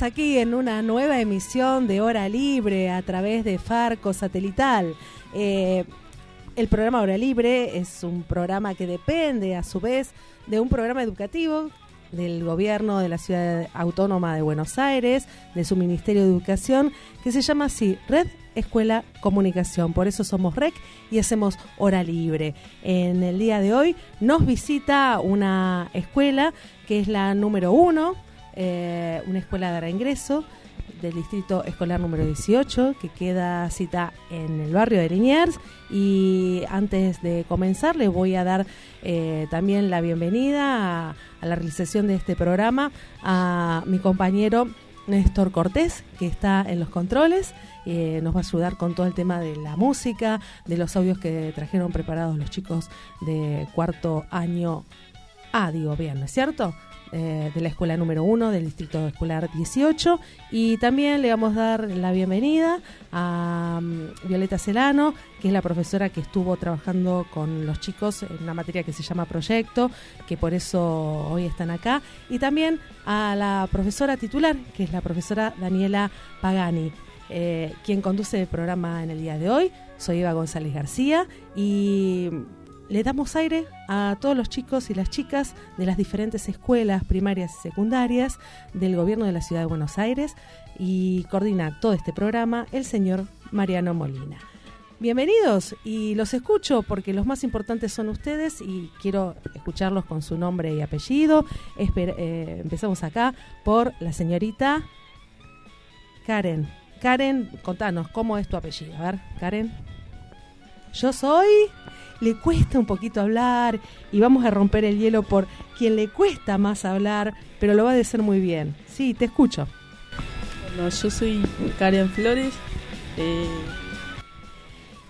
Aquí en una nueva emisión de Hora Libre a través de Farco Satelital. Eh, el programa Hora Libre es un programa que depende a su vez de un programa educativo del gobierno de la ciudad autónoma de Buenos Aires, de su Ministerio de Educación, que se llama así, Red Escuela Comunicación. Por eso somos REC y hacemos hora libre. En el día de hoy nos visita una escuela que es la número uno eh, una escuela de reingreso del distrito escolar número 18 que queda cita en el barrio de Liniers. Y antes de comenzar les voy a dar eh, también la bienvenida a, la realización de este programa a mi compañero Néstor Cortés que está en los controles. Eh, nos va a ayudar con todo el tema de la música de los audios que trajeron preparados los chicos de cuarto año. A digo bien, ¿no es cierto? Eh, de la escuela número 1 del distrito escolar 18 y también le vamos a dar la bienvenida a mm, Violeta Celano que es la profesora que estuvo trabajando con los chicos en una materia que se llama proyecto que por eso hoy están acá. Y también a la profesora titular que es la profesora Daniela Pagani eh, quien conduce el programa en el día de hoy. Soy Eva González García y le damos aire a todos los chicos y las chicas de las diferentes escuelas primarias y secundarias del gobierno de la ciudad de Buenos Aires y coordina todo este programa el señor Mariano Molina. Bienvenidos y los escucho porque los más importantes son ustedes y quiero escucharlos con su nombre y apellido. Eh, empezamos acá por la señorita Karen. Karen, contanos, ¿cómo es tu apellido? A ver, Karen. Yo soy le cuesta un poquito hablar y vamos a romper el hielo por quien le cuesta más hablar, pero lo va a decir muy bien. Sí, te escucho. Bueno, yo soy Karen Flores. Eh,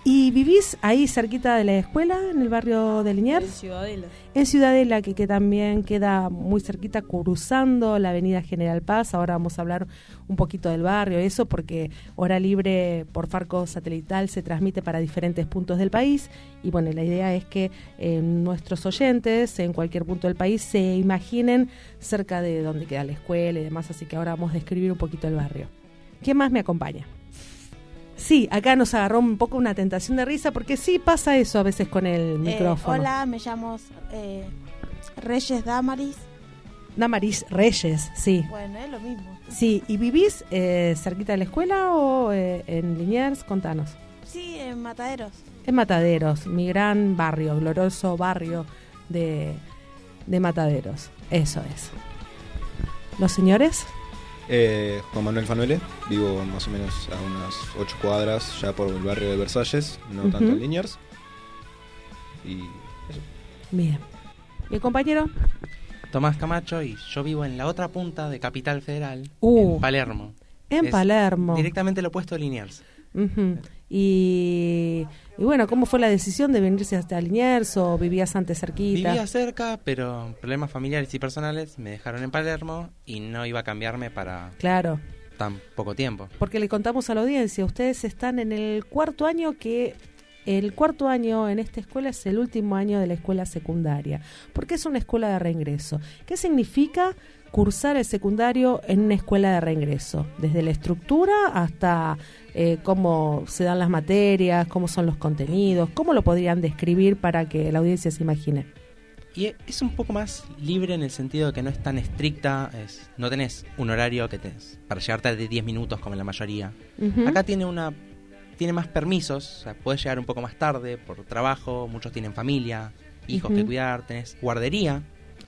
¿Y vivís ahí cerquita de la escuela, en el barrio de Liniers? En Ciudadela. En Ciudadela, que, que, también queda muy cerquita, cruzando la avenida General Paz. Ahora vamos a hablar un poquito del barrio, eso, porque Hora Libre por Farco Satelital se transmite para diferentes puntos del país. Y bueno, la idea es que eh, nuestros oyentes en cualquier punto del país se imaginen cerca de donde queda la escuela y demás. Así que ahora vamos a describir un poquito el barrio. ¿Quién más me acompaña? Sí, acá nos agarró un poco una tentación de risa porque sí pasa eso a veces con el eh, micrófono. hola, me llamo eh, Reyes Damaris. Damaris Reyes, sí. Bueno, es lo mismo. Sí, ¿y vivís eh, cerquita de la escuela o en Liniers? Contanos. Sí, en Mataderos. En Mataderos, mi gran barrio, glorioso barrio de, de Mataderos. Eso es. ¿Los señores? Eh, Juan Manuel Fanuele, vivo más o menos a unas 8 cuadras ya por el barrio de Versalles, no tanto en Liniers. Y eso. Bien. ¿Y el compañero? Tomás Camacho y yo vivo en la otra punta de Capital Federal, uh, en Palermo. En Palermo. Directamente lo opuesto a Liniers. Y, bueno, ¿cómo fue la decisión de venirse hasta Liniers o vivías antes cerquita? Vivía cerca, pero problemas familiares y personales me dejaron en Palermo y no iba a cambiarme para claro. tan poco tiempo. Porque le contamos a la audiencia, ustedes están en el cuarto año que el cuarto año en esta escuela es el último año de la escuela secundaria, porque es una escuela de reingreso. ¿Qué significa cursar el secundario en una escuela de reingreso? Desde la estructura hasta eh, cómo se dan las materias, cómo son los contenidos, cómo lo podrían describir para que la audiencia se imagine. Y es un poco más libre en el sentido de que no es tan estricta, es, no tenés un horario que tenés para llegarte de 10 minutos como en la mayoría. Acá tiene una tiene más permisos, o sea, puedes llegar un poco más tarde por trabajo, muchos tienen familia, hijos que cuidar, tenés guardería.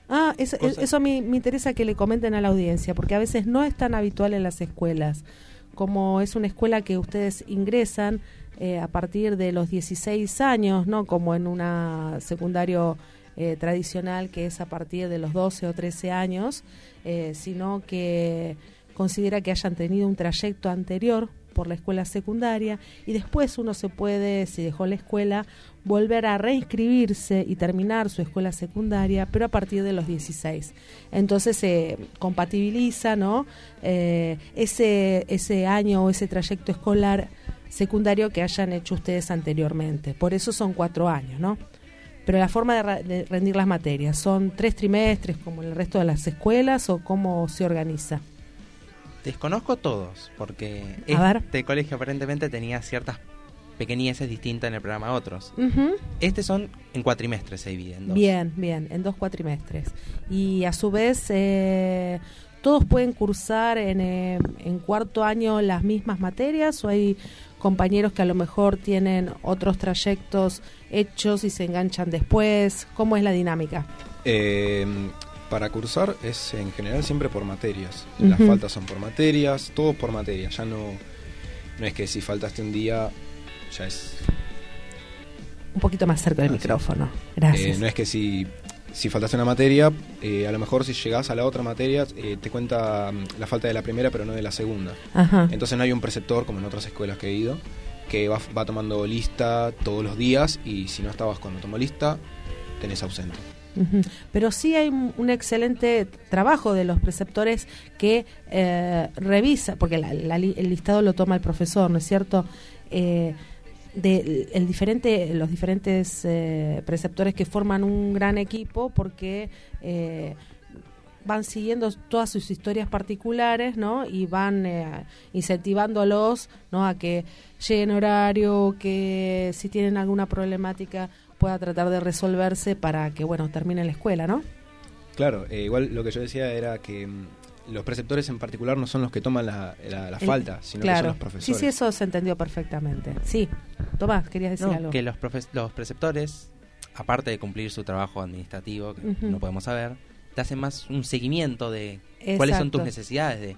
Ah, eso, eso me, me interesa que le comenten a la audiencia, porque a veces no es tan habitual en las escuelas. Como es una escuela que ustedes ingresan eh, a partir de los 16 años, no como en una secundario eh, tradicional que es a partir de los 12 o 13 años, eh, sino que considera que hayan tenido un trayecto anterior por la escuela secundaria y después uno se puede, si dejó la escuela, volver a reinscribirse y terminar su escuela secundaria, pero a partir de los 16. Entonces se compatibiliza ¿no? Eh, ese, ese año o ese trayecto escolar secundario que hayan hecho ustedes anteriormente. Por eso son cuatro años, ¿no? Pero la forma de, rendir las materias, ¿son tres trimestres como el resto de las escuelas o cómo se organiza? Desconozco todos, porque este colegio aparentemente tenía ciertas pequeñeces distintas en el programa a otros. Este son en cuatrimestres, se dividen. Bien, bien, en dos cuatrimestres. Y a su vez, eh, ¿todos pueden cursar en, eh, en cuarto año las mismas materias o hay compañeros que a lo mejor tienen otros trayectos hechos y se enganchan después? ¿Cómo es la dinámica? Eh, para cursar es en general siempre por materias. Las faltas son por materias, todo por materias. Ya no, no es que si faltaste un día, ya es... Un poquito más cerca del micrófono. Gracias. Eh, no es que si si faltaste una materia, eh, a lo mejor si llegás a la otra materia, eh, te cuenta mm, la falta de la primera, pero no de la segunda. Entonces no hay un preceptor, como en otras escuelas que he ido, que va, va tomando lista todos los días y si no estabas cuando tomó lista, tenés ausente. Pero sí hay un excelente trabajo de los preceptores que eh, revisa, porque el listado lo toma el profesor, ¿no es cierto? Eh, de el diferente, los diferentes eh, preceptores que forman un gran equipo porque eh, van siguiendo todas sus historias particulares ¿no? y van eh, incentivándolos ¿no? a que lleguen horario, que si tienen alguna problemática pueda tratar de resolverse para que bueno termine la escuela, ¿no? Claro, igual lo que yo decía era que mm, los preceptores en particular no son los que toman la, falta, sino que son los profesores. Sí, sí, eso se entendió perfectamente. Sí, Tomás, querías decir algo. Que los, los preceptores, aparte de cumplir su trabajo administrativo, que no podemos saber, te hacen más un seguimiento de cuáles son tus necesidades. de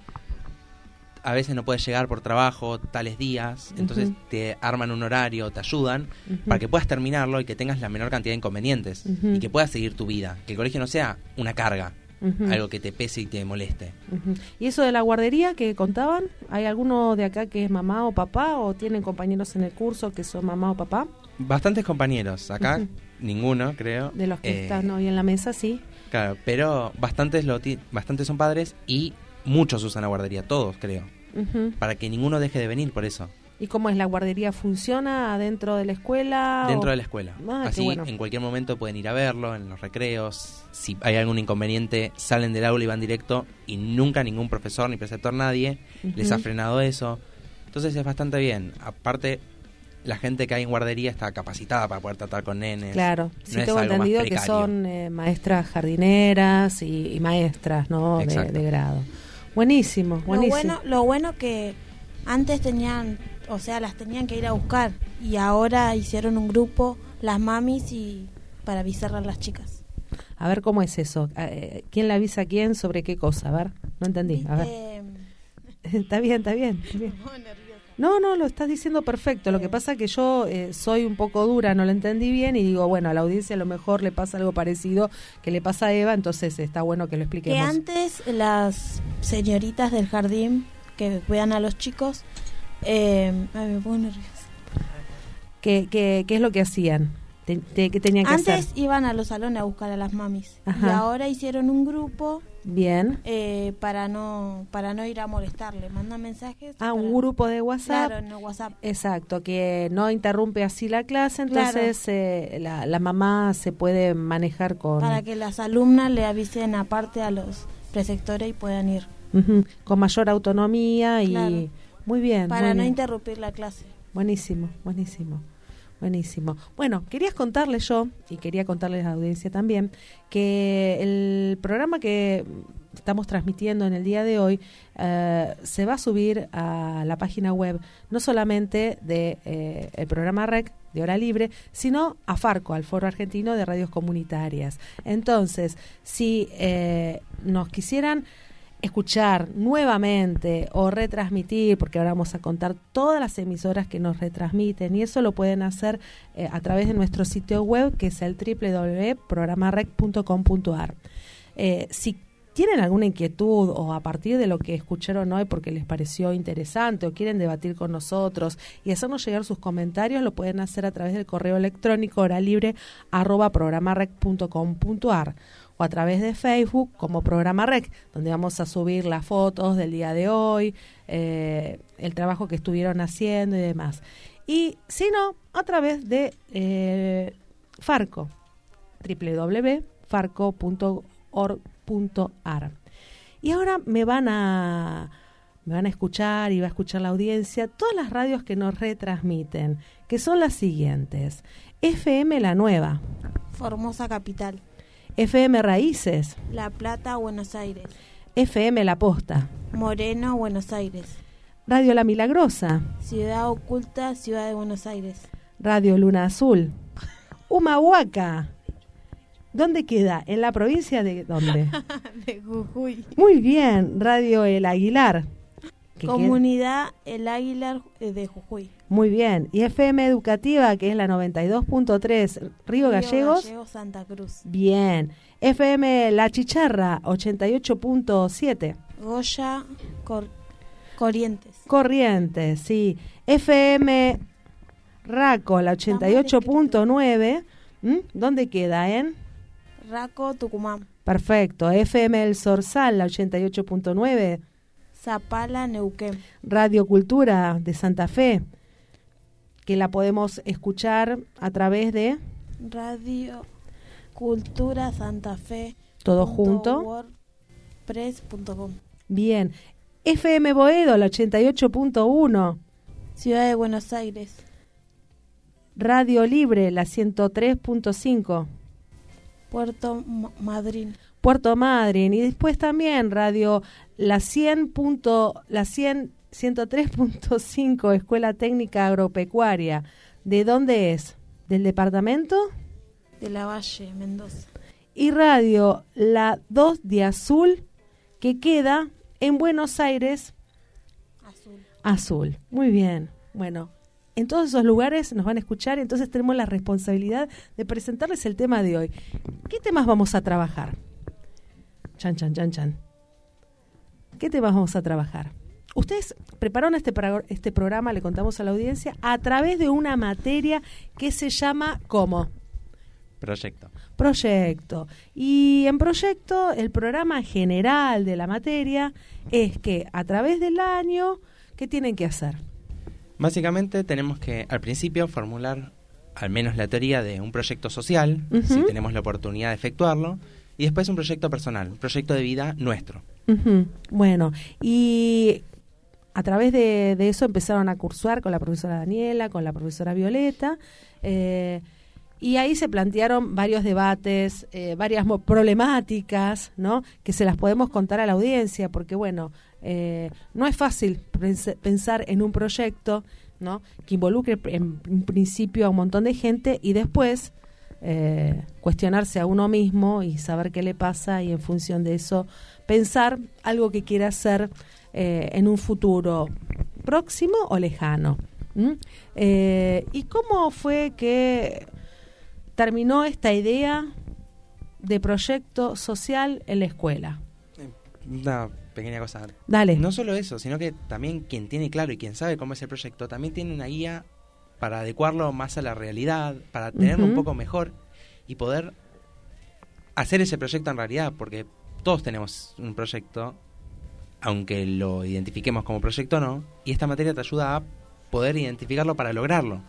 A veces no puedes llegar por trabajo tales días, entonces te arman un horario, te ayudan para que puedas terminarlo y que tengas la menor cantidad de inconvenientes y que puedas seguir tu vida. Que el colegio no sea una carga algo que te pese y te moleste. ¿Y eso de la guardería que contaban? ¿Hay alguno de acá que es mamá o papá o tienen compañeros en el curso que son mamá o papá? Bastantes compañeros, acá ninguno creo. De los que eh, están hoy en la mesa, sí. Claro, pero bastantes, lo bastantes son padres y muchos usan la guardería, todos creo. Para que ninguno deje de venir por eso. ¿Y cómo es? ¿La guardería funciona adentro de la escuela? Dentro de la escuela. Ah, Así, en cualquier momento pueden ir a verlo, en los recreos. Si hay algún inconveniente, salen del aula y van directo. Y nunca ningún profesor ni preceptor, nadie, les ha frenado eso. Entonces es bastante bien. Aparte, la gente que hay en guardería está capacitada para poder tratar con nenes. Claro, sí tengo entendido que son eh, maestras jardineras y, maestras ¿no? De, grado. Buenísimo, buenísimo. Lo bueno, lo bueno que antes tenían o sea, las tenían que ir a buscar y ahora hicieron un grupo, las mamis, y para avisar a las chicas. A ver cómo es eso. Eh, ¿Quién le avisa a quién sobre qué cosa? A ver, no entendí. A ver. está bien, está bien. No, no, lo estás diciendo perfecto. Lo que pasa es que yo eh, soy un poco dura, no lo entendí bien y digo, bueno, a la audiencia a lo mejor le pasa algo parecido que le pasa a Eva, entonces está bueno que lo expliquemos. Que antes las señoritas del jardín que cuidan a los chicos eh, ay, me pongo nerviosa. ¿Qué, qué, qué es lo que hacían? ¿Qué tenían que Antes iban a los salones a buscar a las mamis. Y ahora hicieron un grupo. Bien. Eh, para no para no ir a molestarle. Mandan mensajes. Ah, un grupo de WhatsApp. Claro, no WhatsApp. Exacto, que no interrumpe así la clase. Entonces eh, la, la mamá se puede manejar con. Para que las alumnas le avisen aparte a los preceptores y puedan ir. Con mayor autonomía y. Muy bien. Para no interrumpir la clase. Buenísimo, buenísimo. Buenísimo. Bueno, querías contarles yo, y quería contarles a la audiencia también, que el programa que estamos transmitiendo en el día de hoy eh, se va a subir a la página web no solamente de eh, el programa REC de hora libre, sino a Farco, al Foro Argentino de Radios Comunitarias. Entonces, si eh, nos quisieran escuchar nuevamente o retransmitir, porque ahora vamos a contar todas las emisoras que nos retransmiten y eso lo pueden hacer eh, a través de nuestro sitio web que es el www.programarec.com.ar. Eh, si tienen alguna inquietud o a partir de lo que escucharon hoy porque les pareció interesante o quieren debatir con nosotros y hacernos llegar sus comentarios, lo pueden hacer a través del correo electrónico horalibre arroba programarec.com.ar o a través de Facebook como Programa Rec, donde vamos a subir las fotos del día de hoy, eh, el trabajo que estuvieron haciendo y demás. Y si no, a través de eh, Farco, www.farco.org.ar. Y ahora me van a me van a escuchar y va a escuchar la audiencia todas las radios que nos retransmiten, que son las siguientes. FM La Nueva. Formosa Capital. FM Raíces. La Plata, Buenos Aires. FM La Posta. Moreno, Buenos Aires. Radio La Milagrosa. Ciudad Oculta, Ciudad de Buenos Aires. Radio Luna Azul. Humahuaca. ¿Dónde queda? ¿En la provincia de dónde? de Jujuy. Muy bien, Radio El Aguilar. Comunidad El Aguilar eh, de Jujuy. Muy bien. Y FM Educativa, que es la 92.3, Río, Gallegos. Gallegos, Santa Cruz. Bien. FM La Chicharra, 88.7. Goya, Corrientes. Corrientes, sí. FM Raco, la 88.9. ¿Dónde queda? ¿En? Raco, Tucumán. Perfecto. FM El Sorsal, la 88.9. Zapala, Neuquén. Radio Cultura de Santa Fe, que la podemos escuchar a través de... Radio Cultura Santa Fe. Todo junto. Bien. FM Boedo, la 88.1. Ciudad de Buenos Aires. Radio Libre, la 103.5. Puerto Madryn. Puerto Madryn. Y después también Radio La 100. la 100, 103.5 Escuela Técnica Agropecuaria. ¿De dónde es? ¿Del departamento? De la Valle, Mendoza. Y Radio La 2 de Azul, que queda en Buenos Aires. Azul. Azul. Muy bien. Bueno, en todos esos lugares nos van a escuchar, entonces tenemos la responsabilidad de presentarles el tema de hoy. ¿Qué temas vamos a trabajar? Chan, chan, chan, chan. ¿Qué temas vamos a trabajar? Ustedes prepararon este, este programa, le contamos a la audiencia, a través de una materia que se llama ¿cómo? Proyecto. Proyecto. Y en proyecto, el programa general de la materia es que a través del año, ¿qué tienen que hacer? Básicamente tenemos que al principio formular al menos la teoría de un proyecto social, si tenemos la oportunidad de efectuarlo, y después un proyecto personal, un proyecto de vida nuestro. Bueno, y a través de, eso empezaron a cursar con la profesora Daniela, con la profesora Violeta, eh, y ahí se plantearon varios debates, eh, varias problemáticas, ¿no? Que se las podemos contar a la audiencia, porque bueno, eh, no es fácil pensar en un proyecto ¿no? que involucre en un principio a un montón de gente y después eh, cuestionarse a uno mismo y saber qué le pasa y en función de eso pensar algo que quiera hacer eh, en un futuro próximo o lejano. ¿Y cómo fue que terminó esta idea de proyecto social en la escuela? pequeña cosa. Dale. No solo eso, sino que también quien tiene claro y quien sabe cómo es el proyecto, también tiene una guía para adecuarlo más a la realidad, para tenerlo un poco mejor y poder hacer ese proyecto en realidad, porque todos tenemos un proyecto, aunque lo identifiquemos como proyecto o no, y esta materia te ayuda a poder identificarlo para lograrlo,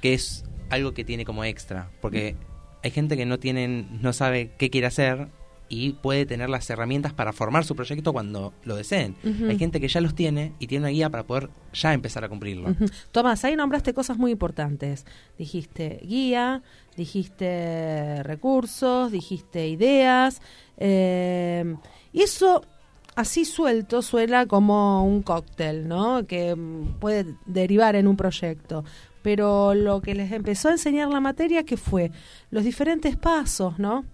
que es algo que tiene como extra, porque hay gente que no tiene, no sabe qué quiere hacer y puede tener las herramientas para formar su proyecto cuando lo deseen. Hay gente que ya los tiene y tiene una guía para poder ya empezar a cumplirlo. Tomás, ahí nombraste cosas muy importantes. Dijiste guía, dijiste recursos, dijiste ideas. Eh, y eso así suelto suena como un cóctel, ¿no? Que puede derivar en un proyecto. Pero lo que les empezó a enseñar la materia, que fue los diferentes pasos, ¿no?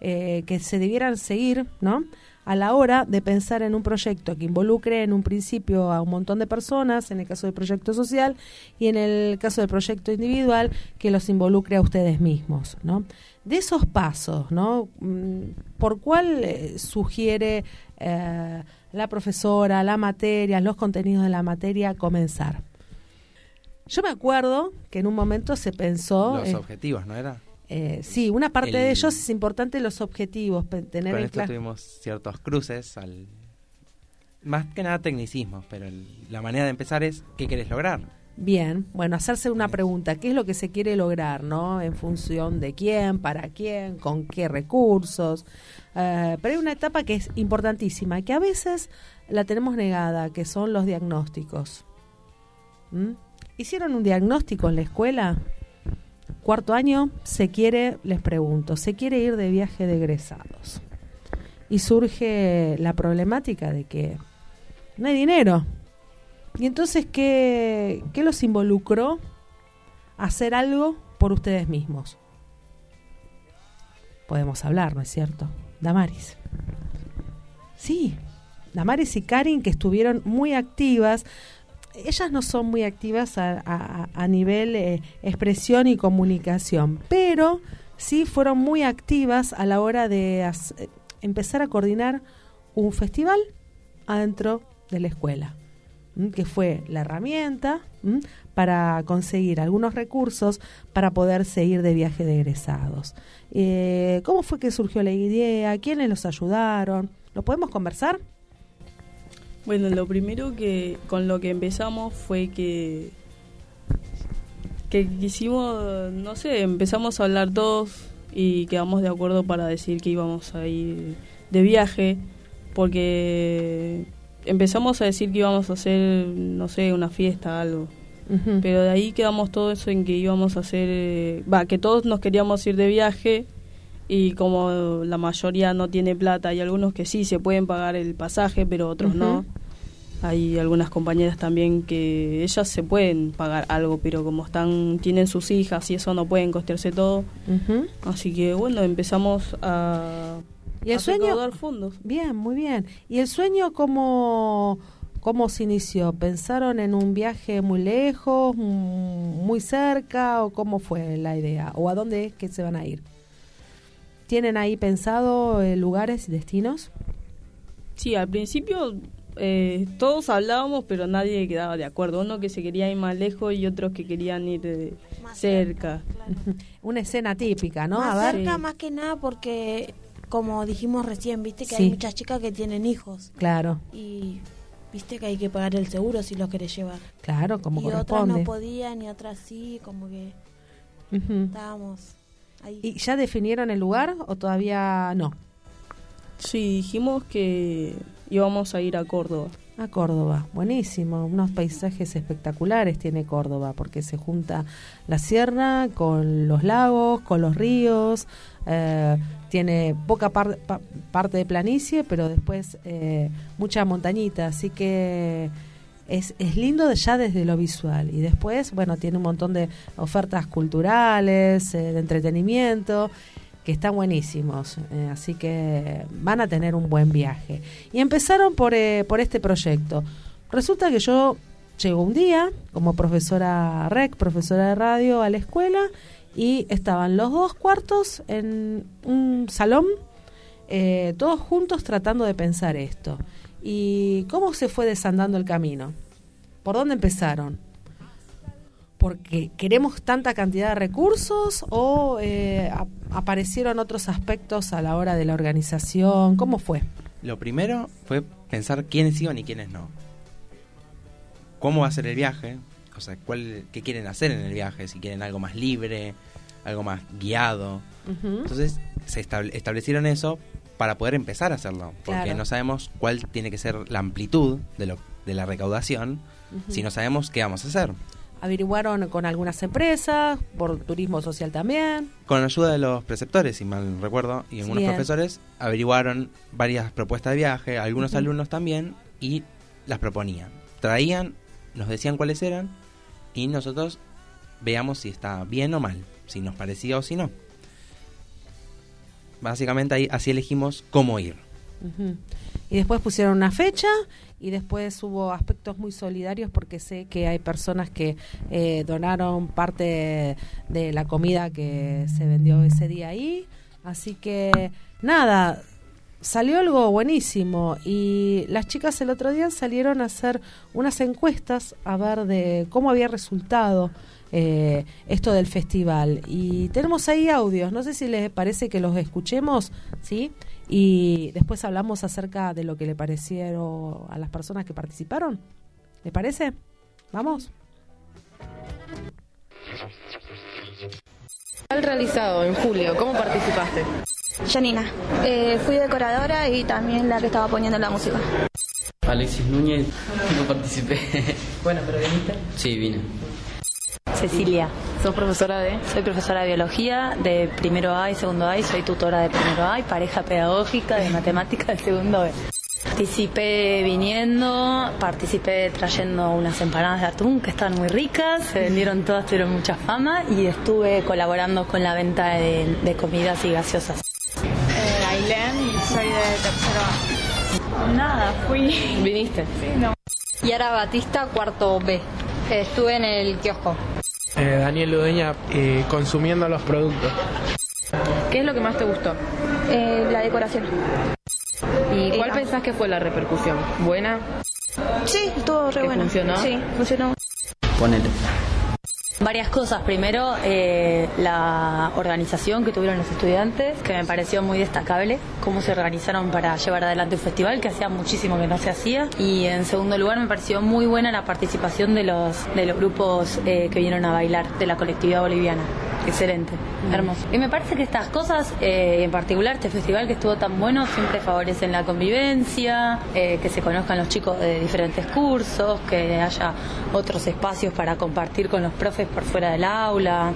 Eh, que se debieran seguir, ¿no? a la hora de pensar en un proyecto que involucre en un principio a un montón de personas, en el caso del proyecto social, y en el caso del proyecto individual, que los involucre a ustedes mismos, ¿no? De esos pasos, ¿no? Mm, ¿Por cuál eh, sugiere eh, la profesora, la materia, los contenidos de la materia comenzar? Yo me acuerdo que en un momento se pensó... Los objetivos, ¿no era? Eh, sí, una parte de ellos es importante los objetivos. Tener Con esto tuvimos ciertos cruces, al, más que nada tecnicismos, pero la manera de empezar es ¿qué quieres lograr? Bien, bueno, hacerse una pregunta, ¿qué es lo que se quiere lograr, no? En función de quién, para quién, con qué recursos. Eh, pero hay una etapa que es importantísima, que a veces la tenemos negada, que son los diagnósticos. ¿Mm? ¿Hicieron un diagnóstico en la escuela? Cuarto año, se quiere, les pregunto, se quiere ir de viaje de egresados. Y surge la problemática de que no hay dinero. Y entonces, ¿qué, qué los involucró a hacer algo por ustedes mismos? Podemos hablar, ¿no es cierto? Damaris. Sí, Damaris y Karin que estuvieron muy activas ellas no son muy activas a, a, nivel eh, expresión y comunicación, pero sí fueron muy activas a la hora de eh, empezar a coordinar un festival adentro de la escuela, que fue la herramienta para conseguir algunos recursos para poder seguir de viaje de egresados. Eh, ¿Cómo fue que surgió la idea? ¿Quiénes los ayudaron? ¿Lo podemos conversar? Bueno, lo primero que con lo que empezamos fue que que quisimos, no sé, empezamos a hablar todos y quedamos de acuerdo para decir que íbamos a ir de viaje porque empezamos a decir que íbamos a hacer, no sé, una fiesta, algo. Pero de ahí quedamos todos en que íbamos a hacer, va, que todos nos queríamos ir de viaje y como la mayoría no tiene plata, hay algunos que sí se pueden pagar el pasaje, pero otros no. Hay algunas compañeras también que ellas se pueden pagar algo, pero como están tienen sus hijas y eso no pueden costearse todo. Así que bueno, empezamos a ¿Y el sueño? fondos. Bien, muy bien. ¿Y el sueño cómo cómo se inició? ¿Pensaron en un viaje muy lejos, muy cerca o cómo fue la idea o a dónde es que se van a ir? ¿Tienen ahí pensado eh, lugares y destinos? Sí, al principio eh, todos hablábamos, pero nadie quedaba de acuerdo. Uno que se quería ir más lejos y otros que querían ir cerca. Una escena típica, ¿no? Más cerca, más que nada, porque como dijimos recién, viste que hay muchas chicas que tienen hijos. Claro. Y viste que hay que pagar el seguro si los querés llevar. Claro, como y otras no podían y otras sí, como que estábamos ¿Y ya definieron el lugar o todavía no? Sí, dijimos que íbamos a ir a Córdoba. A Córdoba, buenísimo, unos paisajes espectaculares tiene Córdoba, porque se junta la sierra con los lagos, con los ríos, eh, tiene poca parte de planicie, pero después eh, mucha montañita, así que es, es lindo ya desde lo visual. Y después, bueno, tiene un montón de ofertas culturales, eh, de entretenimiento, que están buenísimos. Eh, así que van a tener un buen viaje. Y empezaron por, eh, por este proyecto. Resulta que yo llego un día como profesora REC, profesora de radio, a la escuela y estaban los dos cuartos en un salón, todos juntos tratando de pensar esto. ¿Y cómo se fue desandando el camino? ¿Por dónde empezaron? ¿Porque queremos tanta cantidad de recursos o eh, aparecieron otros aspectos a la hora de la organización? ¿Cómo fue? Lo primero fue pensar quiénes iban y quiénes no. ¿Cómo va a ser el viaje? O sea, ¿cuál, ¿qué quieren hacer en el viaje? Si quieren algo más libre, algo más guiado. Entonces se establecieron eso para poder empezar a hacerlo, porque no sabemos cuál tiene que ser la amplitud de, lo, de la recaudación si no sabemos qué vamos a hacer. Averiguaron con algunas empresas, por turismo social también. Con la ayuda de los preceptores, si mal recuerdo, y algunos profesores, averiguaron varias propuestas de viaje, algunos alumnos también, y las proponían. Traían, nos decían cuáles eran, y nosotros veamos si está bien o mal, si nos parecía o si no básicamente ahí, así elegimos cómo ir. Y después pusieron una fecha y después hubo aspectos muy solidarios porque sé que hay personas que eh, donaron parte de la comida que se vendió ese día ahí. Así que nada, salió algo buenísimo y las chicas el otro día salieron a hacer unas encuestas a ver de cómo había resultado eh, esto del festival. Y tenemos ahí audios, no sé si les parece que los escuchemos, ¿sí? Y después hablamos acerca de lo que le parecieron a las personas que participaron. ¿Le parece? ¿Vamos? Al realizado en julio, ¿cómo participaste? Janina, eh, fui decoradora y también la que estaba poniendo la música. Alexis Núñez, no participé. Bueno, pero viniste. Sí, vine. Cecilia. ¿Sos profesora de? Soy profesora de biología de primero A y segundo A y soy tutora de primero A y pareja pedagógica de matemática de segundo B. Participé viniendo, participé trayendo unas empanadas de atún que estaban muy ricas, se vendieron todas, tuvieron mucha fama y estuve colaborando con la venta de, comidas y gaseosas. Eh, Ailén, soy de tercero A. Nada, fui. ¿Viniste? Sí, no. Yara Batista, cuarto B. Estuve en el kiosco. Eh, Daniel Ludeña eh, consumiendo los productos. ¿Qué es lo que más te gustó? Eh, la decoración. ¿Y cuál pensás que fue la repercusión? ¿Buena? Sí, estuvo re buena. ¿Funcionó? Sí, funcionó. Ponele. Varias cosas. Primero, eh, la organización que tuvieron los estudiantes, que me pareció muy destacable, cómo se organizaron para llevar adelante un festival que hacía muchísimo que no se hacía. Y en segundo lugar, me pareció muy buena la participación de los, de los grupos eh, que vinieron a bailar de la colectividad boliviana. Excelente, hermoso. Y me parece que estas cosas, eh, en particular este festival que estuvo tan bueno, siempre favorecen la convivencia, que se conozcan los chicos de diferentes cursos, que haya otros espacios para compartir con los profes por fuera del aula.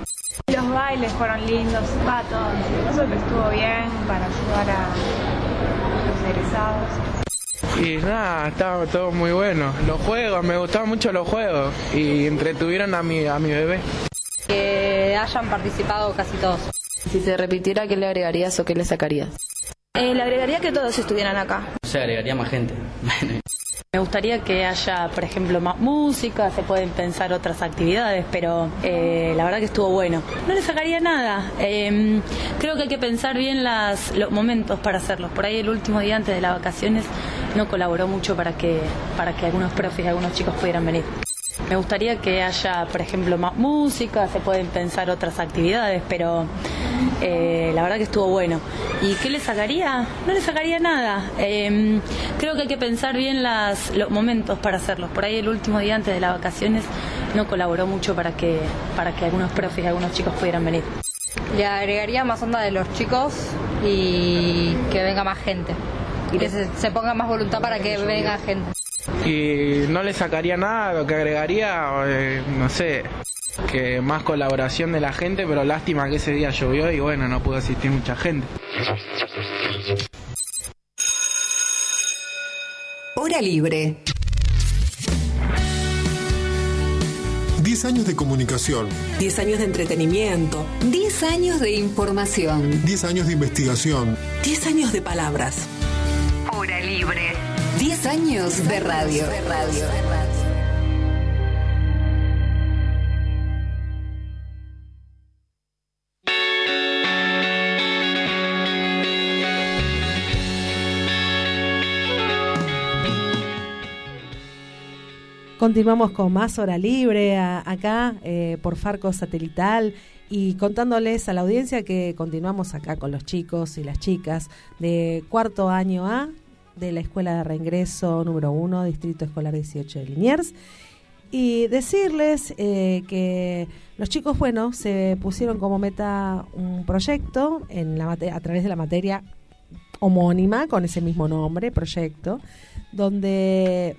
Los bailes fueron lindos, va todo. Eso estuvo bien para ayudar a los egresados. Y nada, estaba todo muy bueno. Los juegos, me gustaban mucho los juegos y entretuvieron a mi, a mi bebé. Que hayan participado casi todos. Si se repitiera, ¿qué le agregarías o qué le sacarías? Eh, le agregaría que todos estuvieran acá. Se agregaría más gente. Me gustaría que haya, por ejemplo, más música, se pueden pensar otras actividades, pero eh, la verdad que estuvo bueno. No le sacaría nada. Em, creo que hay que pensar bien las, los momentos para hacerlos. Por ahí el último día antes de las vacaciones no colaboró mucho para que, para que algunos profes y algunos chicos pudieran venir. Me gustaría que haya, por ejemplo, más música, se pueden pensar otras actividades, pero eh, la verdad que estuvo bueno. ¿Y qué le sacaría? No le sacaría nada. Em, creo que hay que pensar bien las, los momentos para hacerlos. Por ahí el último día antes de las vacaciones no colaboró mucho para que, para que algunos profes y algunos chicos pudieran venir. Le agregaría más onda de los chicos y que venga más gente. Y que se ponga más voluntad para que venga gente y no le sacaría nada, lo que agregaría, eh, no sé, que más colaboración de la gente, pero lástima que ese día llovió y bueno, no pudo asistir mucha gente. Hora libre. 10 años de comunicación. 10 años de entretenimiento. 10 años de información. 10 años de investigación. 10 años de palabras. Hora libre. 10 años de radio. Continuamos con más hora libre acá eh, por Farco Satelital y contándoles a la audiencia que continuamos acá con los chicos y las chicas de cuarto año A de la Escuela de Reingreso número 1, Distrito Escolar 18 de Liniers. Y decirles eh, que los chicos, bueno, se pusieron como meta un proyecto en la a través de la materia homónima, con ese mismo nombre, proyecto, donde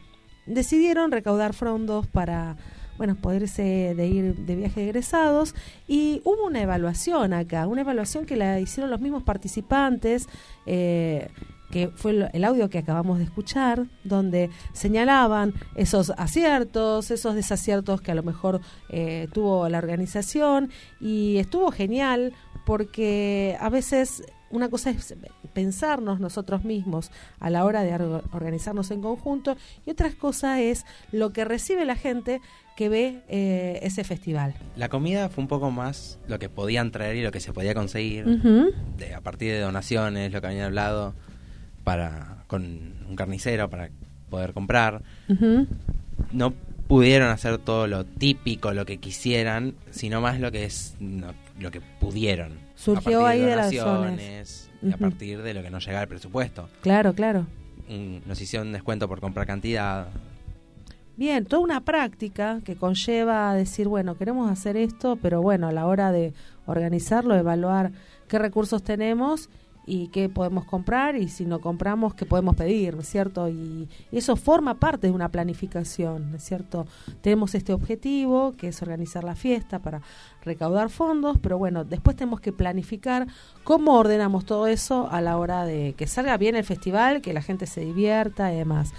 decidieron recaudar fondos para bueno, poderse de ir de viaje egresados y hubo una evaluación acá, una evaluación que la hicieron los mismos participantes, eh, que fue el audio que acabamos de escuchar, donde señalaban esos aciertos, esos desaciertos que a lo mejor eh, tuvo la organización y estuvo genial porque a veces una cosa es pensarnos nosotros mismos a la hora de organizarnos en conjunto y otra cosa es lo que recibe la gente que ve eh, ese festival. La comida fue un poco más lo que podían traer y lo que se podía conseguir de, a partir de donaciones, lo que habían hablado para con un carnicero para poder comprar. No pudieron hacer todo lo típico, lo que quisieran, sino más lo que es lo que pudieron. Surgió ahí de, las zonas. Y a partir de lo que no llegaba al presupuesto. Claro, claro. nos hicieron descuento por comprar cantidad. Bien, toda una práctica que conlleva decir, bueno, queremos hacer esto, pero bueno, a la hora de organizarlo, evaluar qué recursos tenemos y qué podemos comprar y si no compramos, qué podemos pedir, ¿no es cierto? Y, eso forma parte de una planificación, ¿no es cierto? Tenemos este objetivo, que es organizar la fiesta para recaudar fondos, pero bueno, después tenemos que planificar cómo ordenamos todo eso a la hora de que salga bien el festival, que la gente se divierta y demás.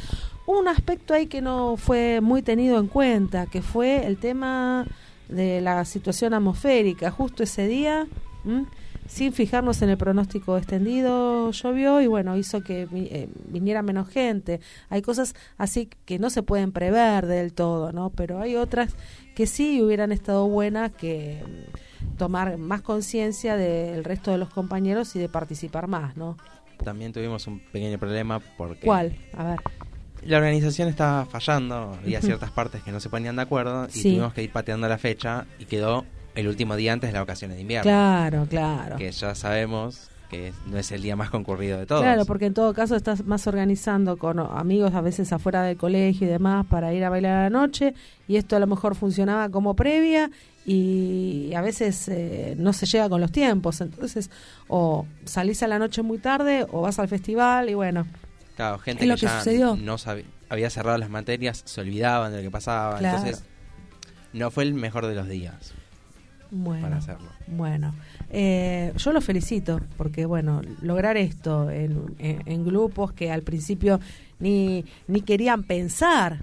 Un aspecto ahí que no fue muy tenido en cuenta, que fue el tema de la situación atmosférica. Justo ese día sin fijarnos en el pronóstico extendido, llovió y bueno, hizo que eh, viniera menos gente. Hay cosas así que no se pueden prever del todo, ¿no? Pero hay otras que sí hubieran estado buenas que mm, tomar más conciencia del resto de los compañeros y de participar más, ¿no? También tuvimos un pequeño problema porque... ¿Cuál? A ver. La organización estaba fallando, había ciertas partes que no se ponían de acuerdo y tuvimos que ir pateando la fecha y quedó el último día antes de las vacaciones de invierno. Claro, claro. Que ya sabemos que no es el día más concurrido de todos. Claro, porque en todo caso estás más organizando con amigos a veces afuera del colegio y demás para ir a bailar a la noche y esto a lo mejor funcionaba como previa y a veces eh, no se llega con los tiempos, entonces o salís a la noche muy tarde o vas al festival y bueno. Claro, gente que, ya no sabía, había cerrado las materias, se olvidaban de lo que pasaba, entonces no fue el mejor de los días bueno, para hacerlo. Bueno, eh, yo lo felicito porque, bueno, lograr esto en, grupos que al principio ni, ni querían pensar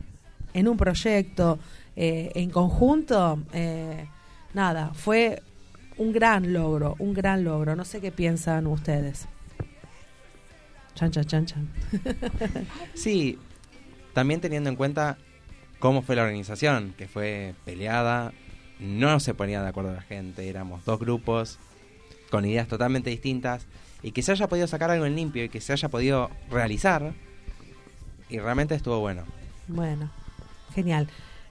en un proyecto eh, en conjunto, eh, nada, fue un gran logro, un gran logro. No sé qué piensan ustedes. Chan, chan, chan, chan. sí, también teniendo en cuenta cómo fue la organización, que fue peleada, no se ponía de acuerdo la gente, éramos dos grupos con ideas totalmente distintas y que se haya podido sacar algo en limpio y que se haya podido realizar y realmente estuvo bueno. Bueno, genial.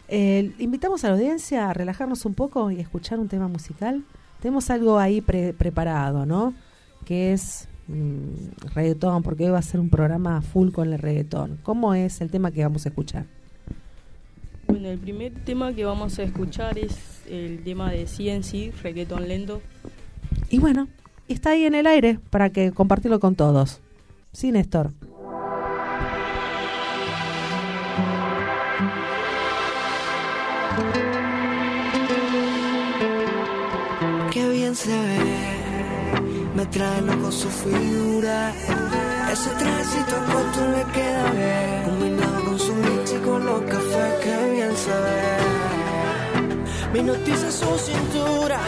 Eh, invitamos a la audiencia a relajarnos un poco y escuchar un tema musical. Tenemos algo ahí preparado, ¿no? Que es mmm, reggaetón, porque hoy va a ser un programa full con el reggaetón. ¿Cómo es el tema que vamos a escuchar? Bueno, el primer tema que vamos a escuchar es el tema de CNC, reggaeton lento. Y bueno, está ahí en el aire para que compartirlo con todos. Sí, Néstor. Qué bien se ve, me trae loco su figura. Ese trajecito corto le queda bien, Me noticia su cintura.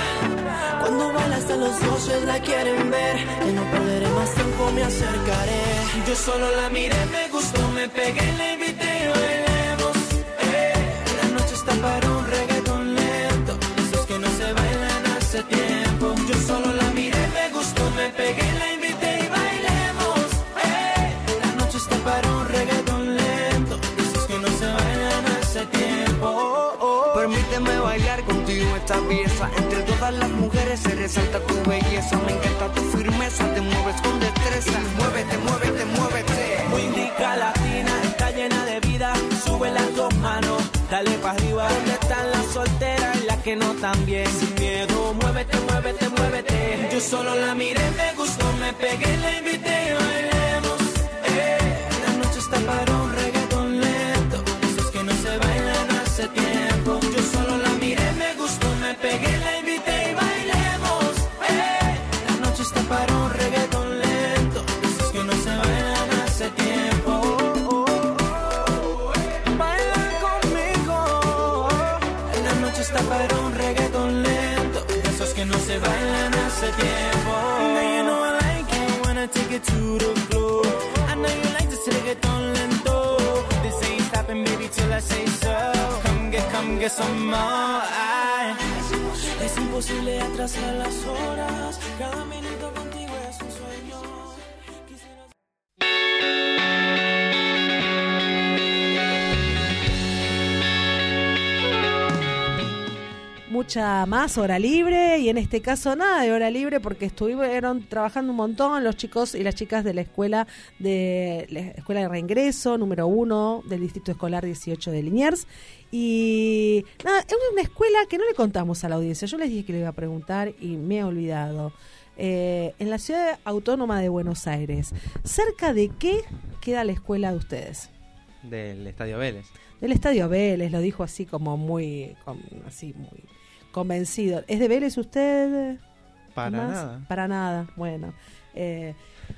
Cuando baila hasta los dioses la quieren ver. Que no perderé más tiempo, me acercaré. Yo solo la miré, me gustó, me pegué, la invité y bailemos. Eh. La noche está para un reggaeton lento. Esos que no se bailan hace tiempo. Yo solo la miré, me gustó, me pegué, la invité Entre todas las mujeres se resalta tu belleza. Me encanta tu firmeza, te mueves con destreza. Muévete, muévete, muévete. Muy indica latina, está llena de vida. Sube las dos manos, dale para arriba. ¿Dónde están las solteras y las que no bien? Sin miedo, muévete, muévete, muévete. Yo solo la miré, me gustó, me pegué, la invité bailemos. Eh, la noche está para atrasar las horas. Mucha más hora libre y en este caso nada de hora libre porque estuvieron trabajando un montón los chicos y las chicas de la escuela de la escuela de reingreso número uno del distrito escolar 18 de Liniers. Y nada es una escuela que no le contamos a la audiencia. Yo les dije que le iba a preguntar y me he olvidado. Eh, en la ciudad autónoma de Buenos Aires cerca de qué queda la escuela de ustedes del Estadio Vélez. Del Estadio Vélez, lo dijo así como muy, así muy convencido. ¿Es de Vélez usted? Para nada. Para nada, bueno. Eh,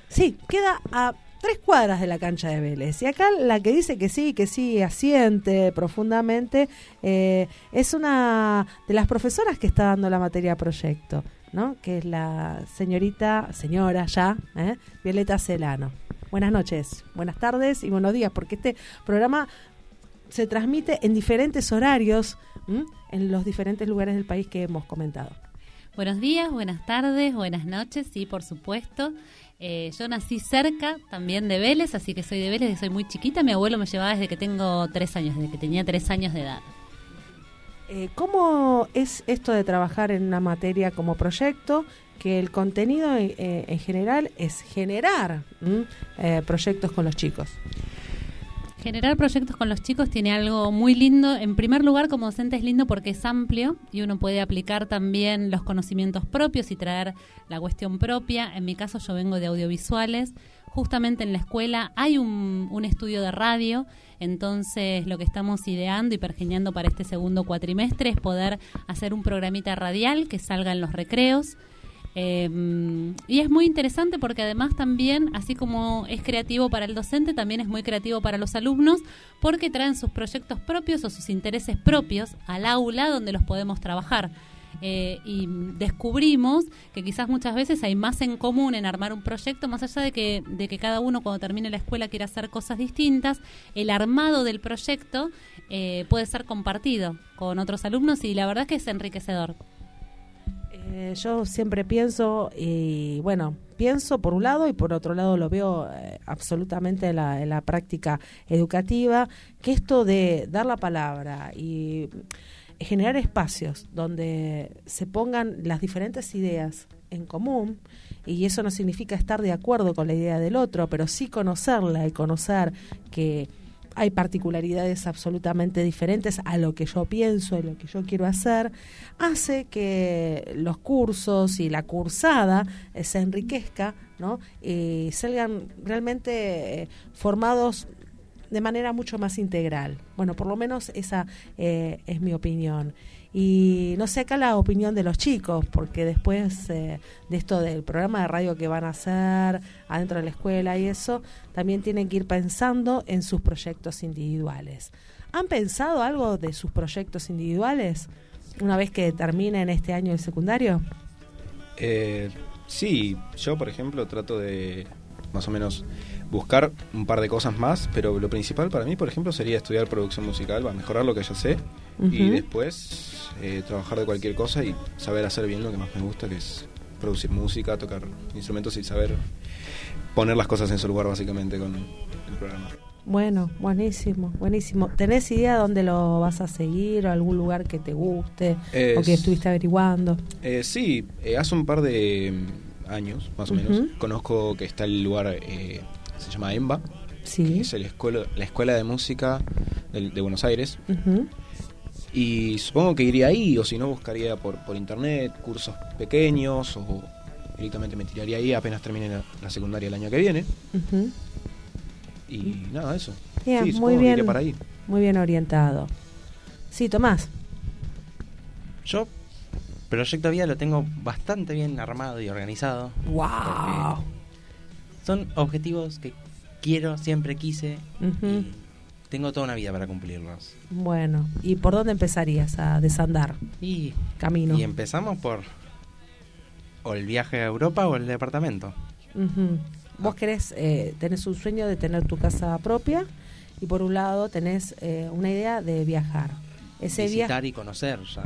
sí, queda a tres cuadras de la cancha de Vélez. Y acá la que dice que sí, que sí, asiente profundamente, eh, es una de las profesoras que está dando la materia proyecto, ¿no? Que es la señorita, señora ya, ¿eh? Violeta Celano. Buenas noches, buenas tardes y buenos días, porque este programa se transmite en diferentes horarios en los diferentes lugares del país que hemos comentado. Buenos días, buenas tardes, buenas noches, sí, por supuesto. Eh, yo nací cerca también de Vélez, así que soy de Vélez, soy muy chiquita. Mi abuelo me llevaba desde que tengo tres años, desde que tenía tres años de edad. Eh, ¿Cómo es esto de trabajar en una materia como proyecto? Que el contenido eh, en general es generar proyectos con los chicos. Generar proyectos con los chicos tiene algo muy lindo. En primer lugar, como docente es lindo porque es amplio y uno puede aplicar también los conocimientos propios y traer la cuestión propia. En mi caso, yo vengo de audiovisuales. Justamente en la escuela hay un, un estudio de radio, entonces lo que estamos ideando y pergeñando para este segundo cuatrimestre es poder hacer un programita radial que salga en los recreos Em, y es muy interesante porque además también, así como es creativo para el docente, también es muy creativo para los alumnos porque traen sus proyectos propios o sus intereses propios al aula donde los podemos trabajar. Eh, y descubrimos que quizás muchas veces hay más en común en armar un proyecto, más allá de que, de que cada uno cuando termine la escuela quiera hacer cosas distintas, el armado del proyecto eh, puede ser compartido con otros alumnos y la verdad es que es enriquecedor. Eh, yo siempre pienso, y bueno, pienso por un lado y por otro lado lo veo eh, absolutamente en la, en la práctica educativa, que esto de dar la palabra y generar espacios donde se pongan las diferentes ideas en común, y eso no significa estar de acuerdo con la idea del otro, pero sí conocerla y conocer que hay particularidades absolutamente diferentes a lo que yo pienso, a lo que yo quiero hacer, hace que los cursos y la cursada eh, se enriquezca ¿no? y salgan realmente eh, formados de manera mucho más integral. Bueno, por lo menos esa eh, es mi opinión. Y no sé acá la opinión de los chicos, porque después eh, de esto del programa de radio que van a hacer adentro de la escuela y eso, también tienen que ir pensando en sus proyectos individuales. ¿Han pensado algo de sus proyectos individuales una vez que terminen este año el secundario? Eh, sí, yo por ejemplo trato de más o menos buscar un par de cosas más, pero lo principal para mí, por ejemplo, sería estudiar producción musical, va a mejorar lo que ya sé y después eh, trabajar de cualquier cosa y saber hacer bien lo que más me gusta, que es producir música, tocar instrumentos y saber poner las cosas en su lugar básicamente con el programa. Bueno, buenísimo, buenísimo. ¿Tenés idea dónde lo vas a seguir o algún lugar que te guste o que estuviste averiguando? Eh, sí, eh, hace un par de años, más o menos, conozco que está el lugar eh, se llama EMBA, sí. es la escuela, la escuela de música de, Buenos Aires. Y supongo que iría ahí, o si no, buscaría por, por internet cursos pequeños, o directamente me tiraría ahí apenas termine la, secundaria el año que viene. Y nada, eso. muy bien, para ahí. Muy bien orientado. Sí, Tomás. Yo, Proyecto Vía lo tengo bastante bien armado y organizado. ¡Wow! son objetivos que quiero, siempre quise. y tengo toda una vida para cumplirlos. Bueno, ¿y por dónde empezarías a desandar? Y camino. Y empezamos por o el viaje a Europa o el departamento. Vos querés, eh, tenés un sueño de tener tu casa propia y por un lado tenés eh, una idea de viajar. Ese Visitar y conocer ya.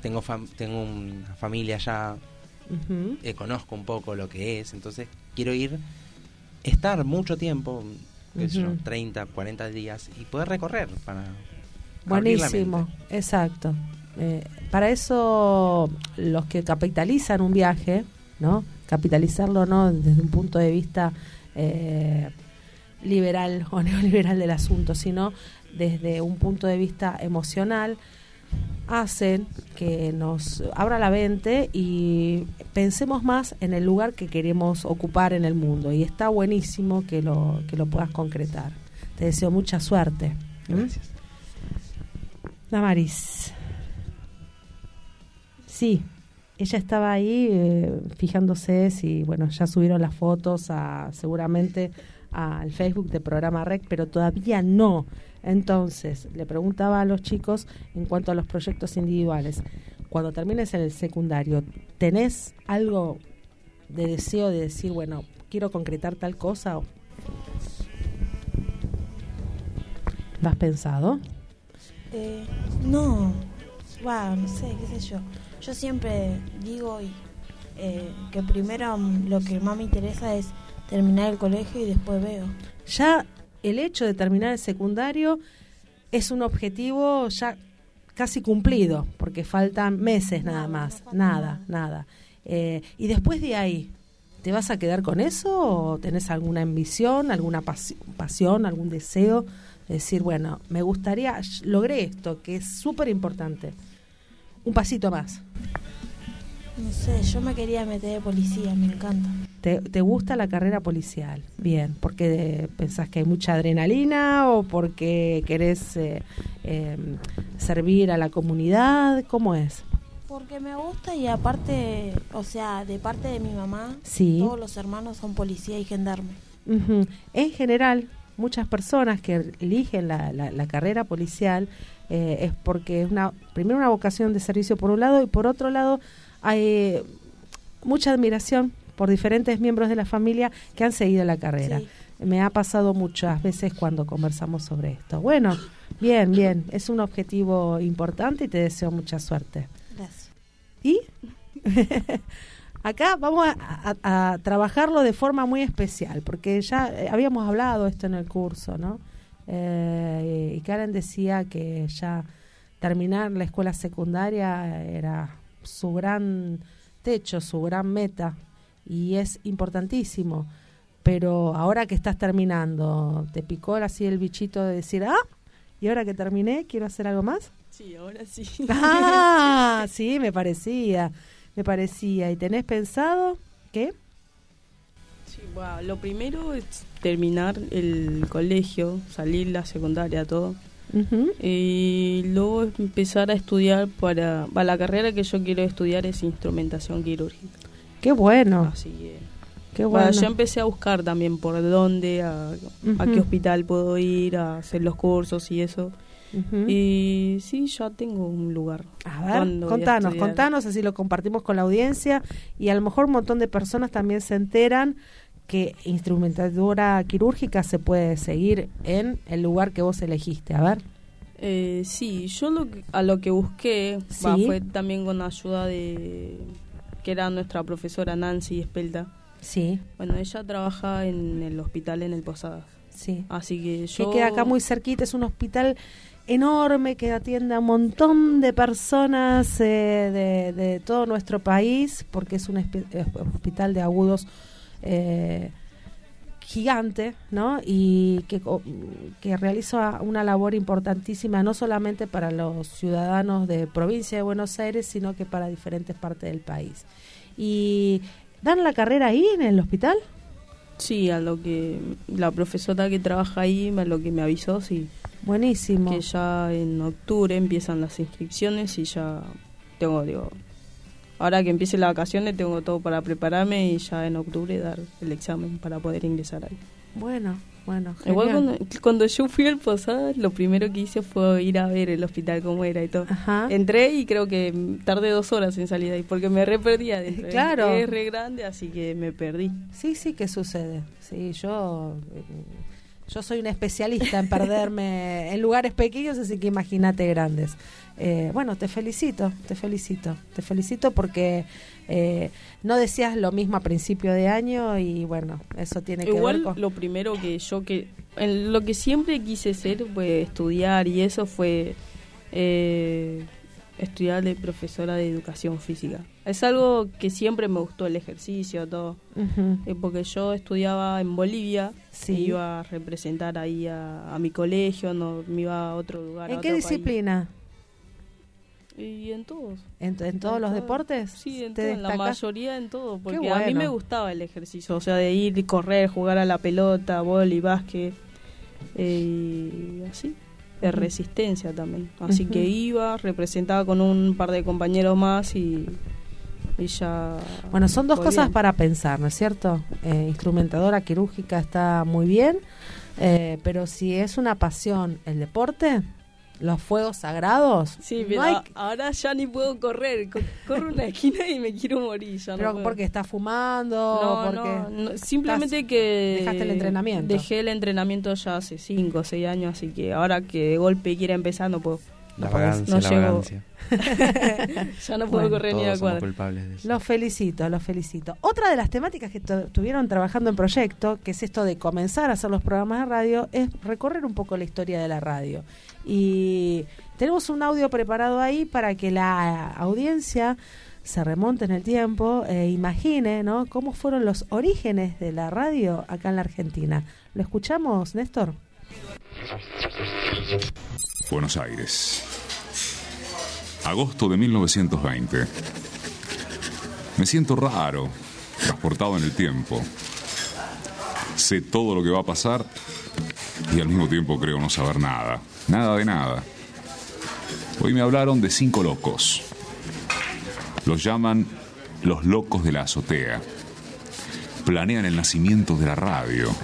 tengo, tengo una familia ya, eh, conozco un poco lo que es, entonces quiero ir, estar mucho tiempo, 30, 40 días y poder recorrer para... Buenísimo, exacto. Eh, para eso los que capitalizan un viaje, ¿no? Capitalizarlo no desde un punto de vista eh, liberal o neoliberal del asunto, sino desde un punto de vista emocional, hacen que nos abra la mente y pensemos más en el lugar que queremos ocupar en el mundo. Y está buenísimo que lo, que lo puedas concretar. Te deseo mucha suerte. Gracias. Damaris. Sí, ella estaba ahí eh, fijándose si, bueno, ya subieron las fotos a, seguramente al Facebook de programa REC, pero todavía no. Entonces, le preguntaba a los chicos en cuanto a los proyectos individuales, cuando termines en el secundario, ¿tenés algo de deseo de decir, bueno, quiero concretar tal cosa? ¿Lo has pensado? Eh, no, wow, no sé, qué sé yo. Yo siempre digo eh, que primero lo que más me interesa es terminar el colegio y después veo. Ya el hecho de terminar el secundario es un objetivo ya casi cumplido, porque faltan meses nada más, nada, nada. Eh, y después de ahí, ¿te vas a quedar con eso o tenés alguna ambición, alguna pasión, algún deseo de decir, bueno, me gustaría, logré esto, que es súper importante? un pasito más. No sé, yo me quería meter de policía, me encanta. ¿Te, gusta la carrera policial? Bien, porque pensás que hay mucha adrenalina o porque querés eh, em, servir a la comunidad? ¿Cómo es? Porque me gusta y aparte, o sea, de parte de mi mamá, todos los hermanos son policía y gendarme. En general, muchas personas que eligen la, la carrera policial eh, es porque es una, primero una vocación de servicio por un lado y por otro lado hay mucha admiración por diferentes miembros de la familia que han seguido la carrera. Me ha pasado muchas veces cuando conversamos sobre esto. Bueno, bien, bien, es un objetivo importante y te deseo mucha suerte. Gracias. ¿Y? Acá vamos a, trabajarlo de forma muy especial, porque ya eh, habíamos hablado esto en el curso, ¿no? Eh, y Karen decía que ya terminar la escuela secundaria era su gran techo, su gran meta, y es importantísimo. Pero ahora que estás terminando, ¿te picó así el bichito de decir, ah, y ahora que terminé, quiero hacer algo más? Sí, ahora sí. Ah, sí, me parecía, me parecía. ¿Y tenés pensado qué? lo primero es terminar el colegio, salir la secundaria, todo. Y luego empezar a estudiar para, la carrera que yo quiero estudiar es instrumentación quirúrgica. Qué bueno. Así que Qué bueno. yo empecé a buscar también por dónde, a, qué hospital puedo ir, a hacer los cursos y eso. Y sí, ya tengo un lugar. A ver, contanos, contanos, así lo compartimos con la audiencia y a lo mejor un montón de personas también se enteran qué instrumentadora quirúrgica se puede seguir en el lugar que vos elegiste. A ver. Eh, sí, yo lo a lo que busqué fue también con ayuda de que era nuestra profesora Nancy Espelta. Sí. Bueno, ella trabaja en el hospital en el Posadas. Sí. Así que yo... Que queda acá muy cerquita, es un hospital enorme que atiende a un montón de personas eh, de, de, todo nuestro país, porque es un hospital de agudos eh, gigante, ¿no? Y que, que realiza una labor importantísima no solamente para los ciudadanos de provincia de Buenos Aires, sino que para diferentes partes del país. ¿Y dan la carrera ahí en el hospital? Sí, a lo que la profesora que trabaja ahí, a lo que me avisó, sí. Buenísimo. Que ya en octubre empiezan las inscripciones y ya tengo, digo, ahora que empiece la vacaciones tengo todo para prepararme y ya en octubre dar el examen para poder ingresar ahí. Bueno, bueno, Igual cuando, yo fui al posada, lo primero que hice fue ir a ver el hospital cómo era y todo. Entré y creo que tardé dos horas en salir ahí porque me re perdí adentro. Claro. Es re grande, así que me perdí. Sí, sí, que sucede. Sí, yo yo soy una especialista en perderme en lugares pequeños, así que imagínate grandes. Eh, bueno, te felicito, te felicito, te felicito porque eh, no decías lo mismo a principio de año y bueno, eso tiene que ver con... lo primero que yo que en lo que siempre quise ser fue estudiar y eso fue eh, estudiar de profesora de educación física. Es algo que siempre me gustó el ejercicio, todo. Eh, porque yo estudiaba en Bolivia, sí. iba a representar ahí a, mi colegio, no me iba a otro lugar. ¿En qué disciplina? Y en todos. ¿En, todos los deportes? Sí, en, la mayoría en todo, porque a mí me gustaba el ejercicio, o sea, de ir y correr, jugar a la pelota, y básquet, eh, y así de resistencia también. Así que iba, representaba con un par de compañeros más y, ya... Bueno, son dos cosas para pensar, ¿no es cierto? Eh, instrumentadora quirúrgica está muy bien, eh, pero si es una pasión el deporte, los fuegos sagrados. Sí, pero ahora ya ni puedo correr. Corro una esquina y me quiero morir. Ya pero porque estás fumando. No, porque simplemente que. Dejaste el entrenamiento. Dejé el entrenamiento ya hace 5 o 6 años, así que ahora que de golpe quiera empezar no puedo. La vagancia, la vagancia. ya no puedo correr ni a cuadra. Los felicito, los felicito. Otra de las temáticas que estuvieron trabajando en proyecto, que es esto de comenzar a hacer los programas de radio, es recorrer un poco la historia de la radio. Y tenemos un audio preparado ahí para que la audiencia se remonte en el tiempo e imagine ¿no? cómo fueron los orígenes de la radio acá en la Argentina. ¿Lo escuchamos, Néstor? Buenos Aires. Agosto de 1920. Me siento raro, transportado en el tiempo. Sé todo lo que va a pasar y al mismo tiempo creo no saber nada. Nada de nada. Hoy me hablaron de cinco locos. Los llaman los locos de la azotea. Planean el nacimiento de la radio.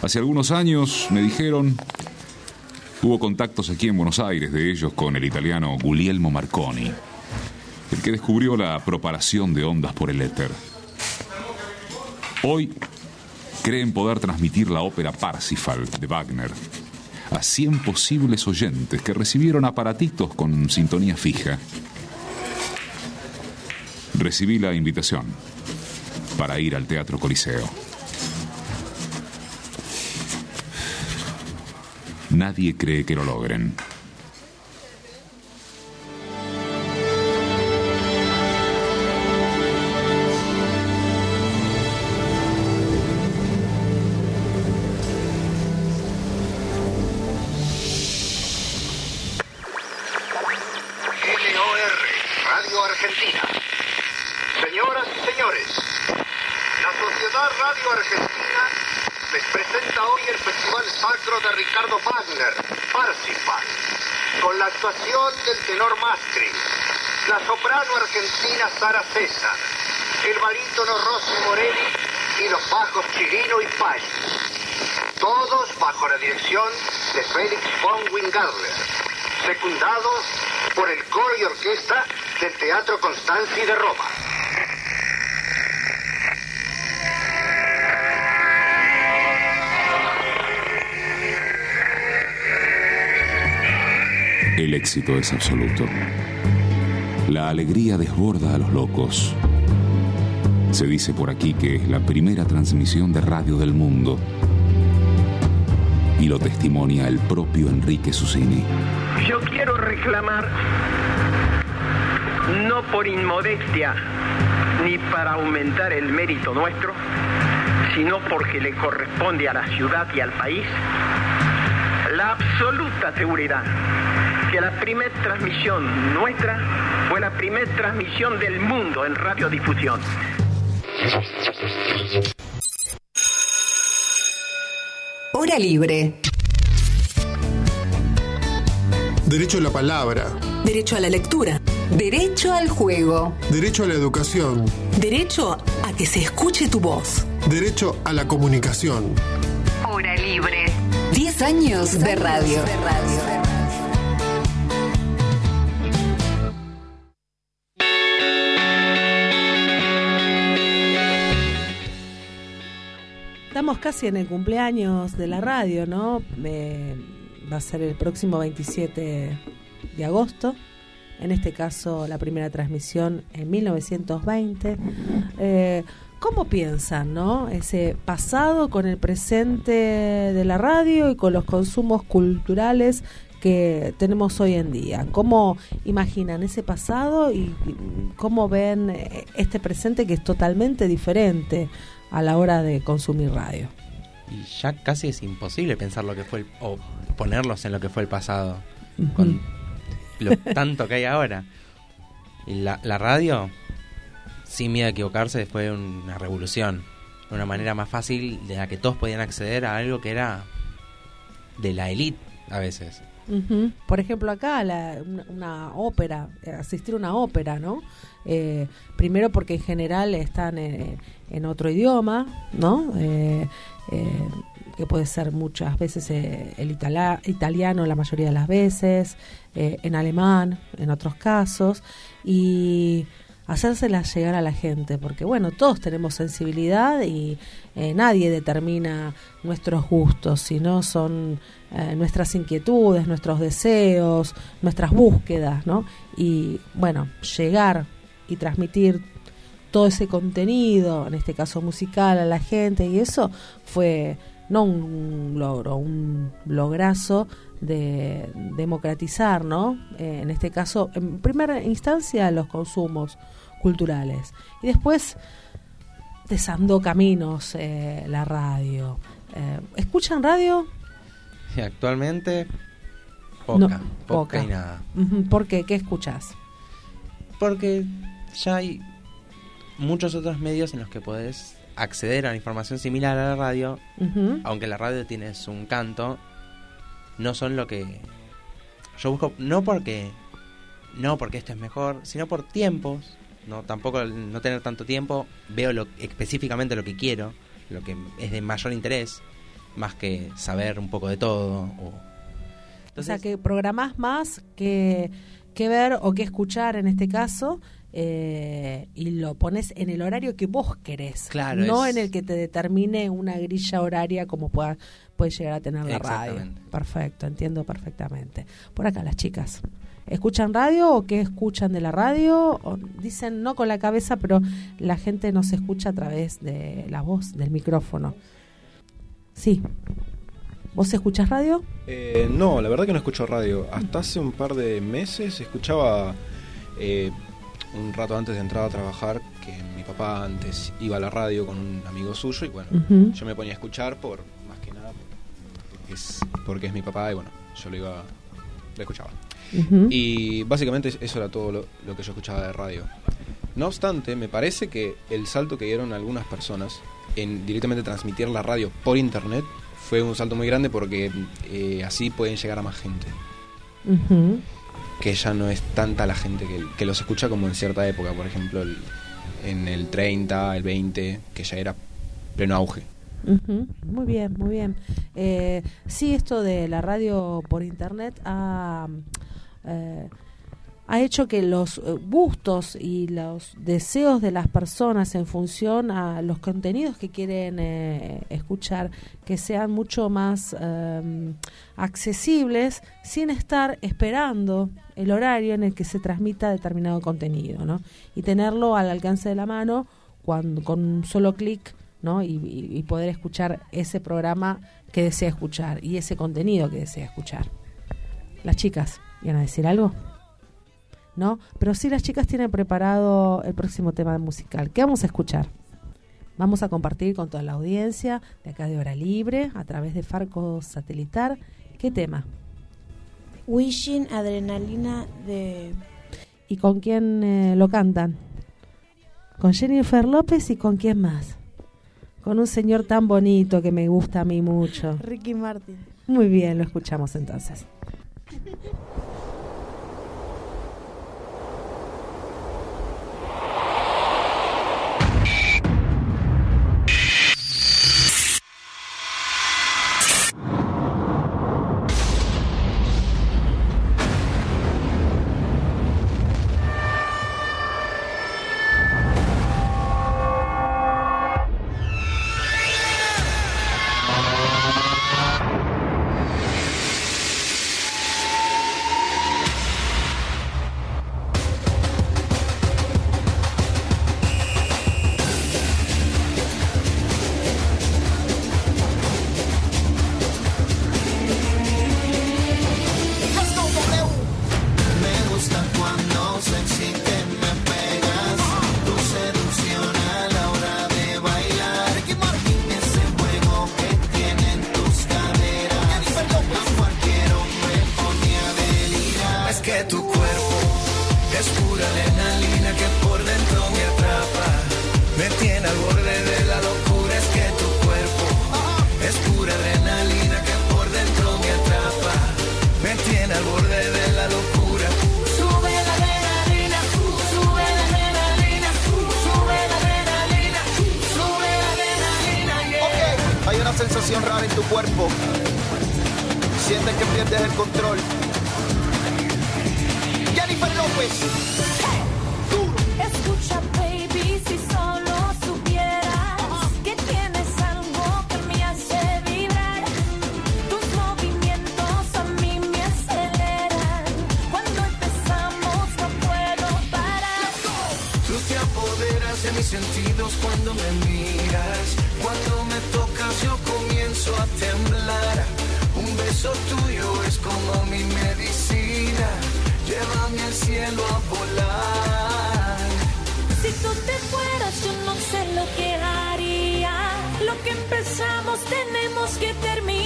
Hace algunos años me dijeron, hubo contactos aquí en Buenos Aires de ellos con el italiano Guglielmo Marconi, el que descubrió la propagación de ondas por el éter. Hoy creen poder transmitir la ópera Parsifal de Wagner a 100 posibles oyentes que recibieron aparatitos con sintonía fija. Recibí la invitación para ir al Teatro Coliseo. Nadie cree que lo logren. De Félix von Wingarler, secundados por el coro y orquesta del Teatro Constanzi de Roma. El éxito es absoluto. La alegría desborda a los locos. Se dice por aquí que es la primera transmisión de radio del mundo. Y lo testimonia el propio Enrique Susini. Yo quiero reclamar, no por inmodestia ni para aumentar el mérito nuestro, sino porque le corresponde a la ciudad y al país la absoluta seguridad que la primera transmisión nuestra fue la primera transmisión del mundo en radiodifusión. Hora libre. Derecho a la palabra. Derecho a la lectura. Derecho al juego. Derecho a la educación. Derecho a que se escuche tu voz. Derecho a la comunicación. Hora libre. 10 años de radio. Estamos casi en el cumpleaños de la radio, ¿no? va a ser el próximo 27 de agosto. En este caso, la primera transmisión en 1920. Eh, ¿Cómo piensan, no? Ese pasado con el presente de la radio y con los consumos culturales que tenemos hoy en día. ¿Cómo imaginan ese pasado y cómo ven eh, este presente que es totalmente diferente a la hora de consumir radio? Y ya casi es imposible pensar lo que fue el, o ponerlos en lo que fue el pasado con lo tanto que hay ahora. Y la, la radio sin miedo a equivocarse, fue una revolución. Una manera más fácil de la que todos podían acceder a algo que era de la élite a veces. Por ejemplo, acá una, ópera, asistir a una ópera, ¿no? Eh, primero porque en general están en, otro idioma, ¿no? Eh, eh, que puede ser muchas veces el italiano la mayoría de las veces, en alemán en otros casos, y hacérselas llegar a la gente, porque bueno, todos tenemos sensibilidad y eh, nadie determina nuestros gustos, sino son eh, nuestras inquietudes, nuestros deseos, nuestras búsquedas, ¿no? Y bueno, llegar y transmitir todo ese contenido, en este caso musical, a la gente, y eso fue no un logro, un lograzo de democratizar, ¿no? Eh, en este caso, en primera instancia, los consumos culturales. Y después desandó caminos eh, la radio. Eh, ¿Escuchan radio? actualmente poca, poca, y nada. ¿Por qué? ¿Qué escuchas? Porque ya hay muchos otros medios en los que podés acceder a la información similar a la radio, aunque la radio tiene un canto, no son lo que yo busco, no porque no porque esto es mejor, sino por tiempos no tampoco no tener tanto tiempo, veo lo, específicamente lo que quiero, lo que es de mayor interés, más que saber un poco de todo. O, o sea, que programás más que, que ver o que escuchar en este caso. Eh, y lo pones en el horario que vos querés, claro, no en el que te determine una grilla horaria como pueda, puede llegar a tener la radio. Perfecto, entiendo perfectamente. Por acá las chicas. ¿Escuchan radio o qué escuchan de la radio? dicen no con la cabeza, pero la gente nos escucha a través de la voz, del micrófono. Sí. ¿Vos escuchas radio? Eh, no, la verdad que no escucho radio. Hasta hace un par de meses escuchaba eh, un rato antes de entrar a trabajar que mi papá antes iba a la radio con un amigo suyo y bueno, yo me ponía a escuchar por más que nada porque es, porque es mi papá y bueno, yo lo iba, lo escuchaba. Y básicamente eso era todo lo, que yo escuchaba de radio. No obstante, me parece que el salto que dieron algunas personas en directamente transmitir la radio por internet fue un salto muy grande porque eh, así pueden llegar a más gente. Que ya no es tanta la gente que, los escucha como en cierta época, por ejemplo, en el 30, el 20, que ya era pleno auge. Muy bien, muy bien. Eh, sí, esto de la radio por internet ha eh, ha hecho que los eh, gustos y los deseos de las personas en función a los contenidos que quieren eh, escuchar que sean mucho más em, accesibles sin estar esperando el horario en el que se transmita determinado contenido ¿no? y tenerlo al alcance de la mano cuando, con un solo clic ¿no? Y, y poder escuchar ese programa que desea escuchar y ese contenido que desea escuchar. Las chicas. ¿Iban a decir algo? ¿No? Pero sí las chicas tienen preparado el próximo tema musical. ¿Qué vamos a escuchar? Vamos a compartir con toda la audiencia de acá de Hora Libre a través de Farco Satelitar. ¿Qué tema? Wishing Adrenalina de... ¿Y con quién eh, lo cantan? Con Jennifer López y con quién más? Con un señor tan bonito que me gusta a mí mucho. Ricky Martin. Muy bien, lo escuchamos entonces. Control. Jennifer López. Escucha, baby, si solo supieras que tienes algo que me hace vibrar. Tus movimientos a mí me aceleran. Cuando empezamos no puedo parar. Tú te apoderas de mis sentidos cuando me miras. Cuando me tocas yo comienzo a temblar. Beso tuyo es como mi medicina. Llévame al cielo a volar. Si tú te fueras, yo no sé lo que haría. Lo que empezamos tenemos que terminar.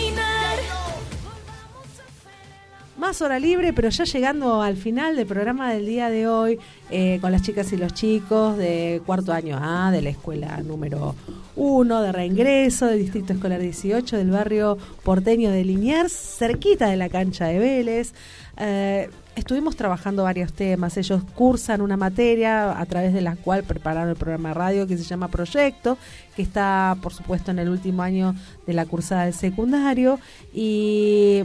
Más hora libre, pero ya llegando al final del programa del día de hoy, eh, con las chicas y los chicos de cuarto año A, de la escuela número 1, de reingreso, del Distrito Escolar 18, del barrio porteño de Liniers, cerquita de la cancha de Vélez. Eh, estuvimos trabajando varios temas. Ellos cursan una materia a través de la cual prepararon el programa de radio que se llama Proyecto, que está, por supuesto, en el último año de la cursada del secundario. Y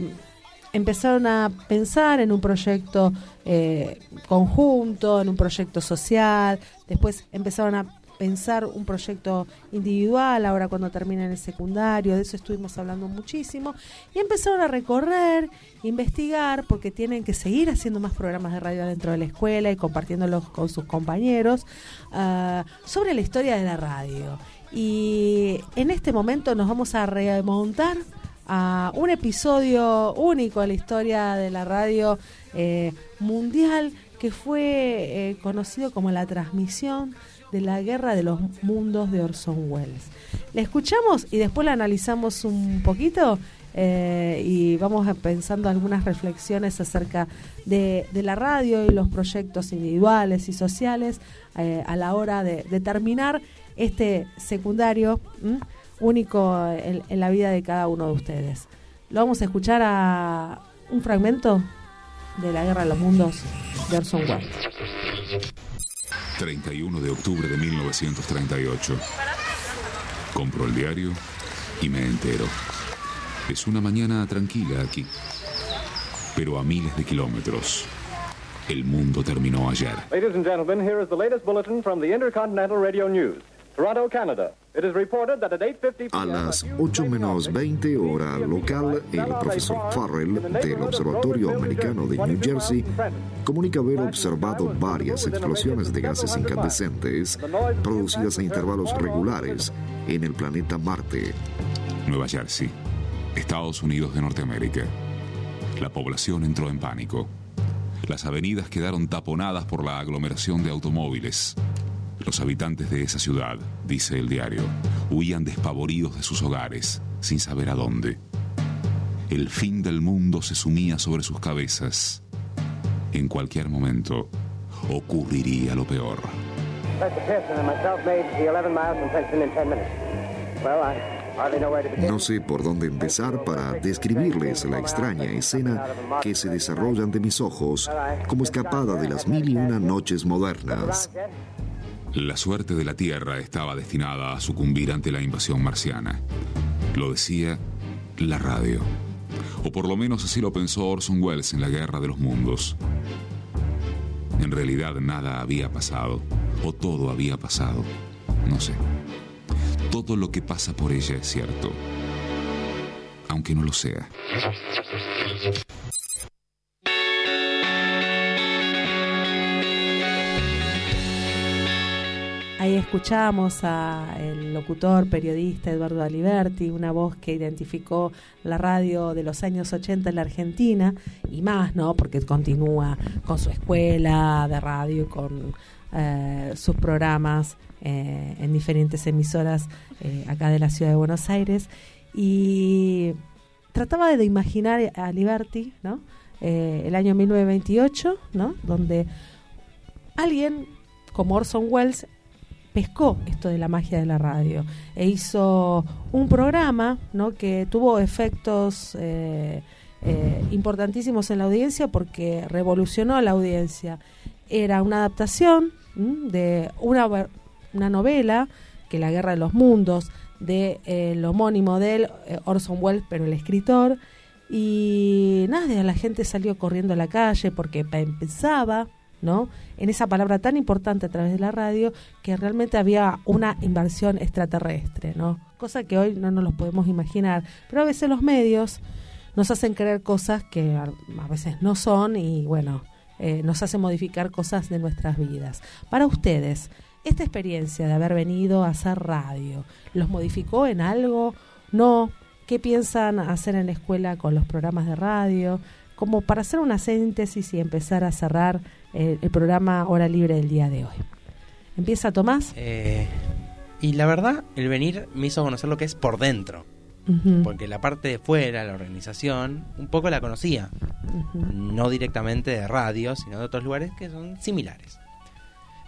empezaron a pensar en un proyecto eh, conjunto, en un proyecto social, después empezaron a pensar un proyecto individual ahora cuando terminan el secundario, de eso estuvimos hablando muchísimo, y empezaron a recorrer, investigar, porque tienen que seguir haciendo más programas de radio dentro de la escuela y compartiéndolos con sus compañeros, uh, sobre la historia de la radio. Y en este momento nos vamos a remontar a un episodio único en la historia de la radio eh, mundial que fue eh, conocido como la transmisión de la Guerra de los Mundos de Orson Welles. La escuchamos y después la analizamos un poquito eh, y vamos pensando algunas reflexiones acerca de, la radio y los proyectos individuales y sociales a la hora de, terminar este secundario. Único en, en la vida de cada uno de ustedes. Lo vamos a escuchar a un fragmento de la Guerra de los Mundos de Orson Welles. 31 de octubre de 1938. Compro el diario y me entero. Es una mañana tranquila aquí, pero a miles de kilómetros. El mundo terminó ayer. Ladies and gentlemen, here is the latest bulletin from the Intercontinental Radio News. Toronto, Canada. It is reported that at 8:50 A las 8 menos 20 hora local, el profesor Farrell del Observatorio Americano de New Jersey comunica haber observado varias explosiones de gases incandescentes producidas a intervalos regulares en el planeta Marte. Nueva Jersey, Estados Unidos de Norteamérica. La población entró en pánico. Las avenidas quedaron taponadas por la aglomeración de automóviles. Los habitantes de esa ciudad, dice el diario, huían despavoridos de sus hogares, sin saber a dónde. El fin del mundo se sumía sobre sus cabezas. En cualquier momento ocurriría lo peor. No sé por dónde empezar para describirles la extraña escena que se desarrolla ante mis ojos como escapada de las mil y una noches modernas. La suerte de la Tierra estaba destinada a sucumbir ante la invasión marciana. Lo decía la radio. O por lo menos así lo pensó Orson Welles en la Guerra de los Mundos. En realidad nada había pasado, o todo había pasado. No sé. Todo lo que pasa por ella es cierto, aunque no lo sea. Ahí escuchamos al locutor, periodista Eduardo Aliberti, una voz que identificó la radio de los años 80 en la Argentina y más, ¿no? Porque continúa con su escuela de radio, con eh, sus programas eh, en diferentes emisoras eh, acá de la ciudad de Buenos Aires. Y trataba de imaginar a Aliberti, ¿no? el año 1928, ¿no? Donde alguien como Orson Welles pescó esto de la magia de la radio e hizo un programa que tuvo efectos eh, eh, importantísimos en la audiencia porque revolucionó a la audiencia. Era una adaptación de una, novela que La Guerra de los Mundos de eh, homónimo de él, eh, Orson Welles, pero el escritor. Y nada, la gente salió corriendo a la calle porque pensaba, ¿no? En esa palabra tan importante a través de la radio, que realmente había una invasión extraterrestre, ¿no? Cosa que hoy no nos lo podemos imaginar. Pero a veces los medios nos hacen creer cosas que a, veces no son y bueno, eh, nos hace modificar cosas de nuestras vidas. Para ustedes, esta experiencia de haber venido a hacer radio, ¿los modificó en algo? ¿No? ¿Qué piensan hacer en la escuela con los programas de radio? Como para hacer una síntesis y empezar a cerrar el programa Hora Libre del día de hoy. ¿Empieza Tomás? Eh, y la verdad, el venir me hizo conocer lo que es por dentro. Porque la parte de fuera, la organización, un poco la conocía. No directamente de radio, sino de otros lugares que son similares.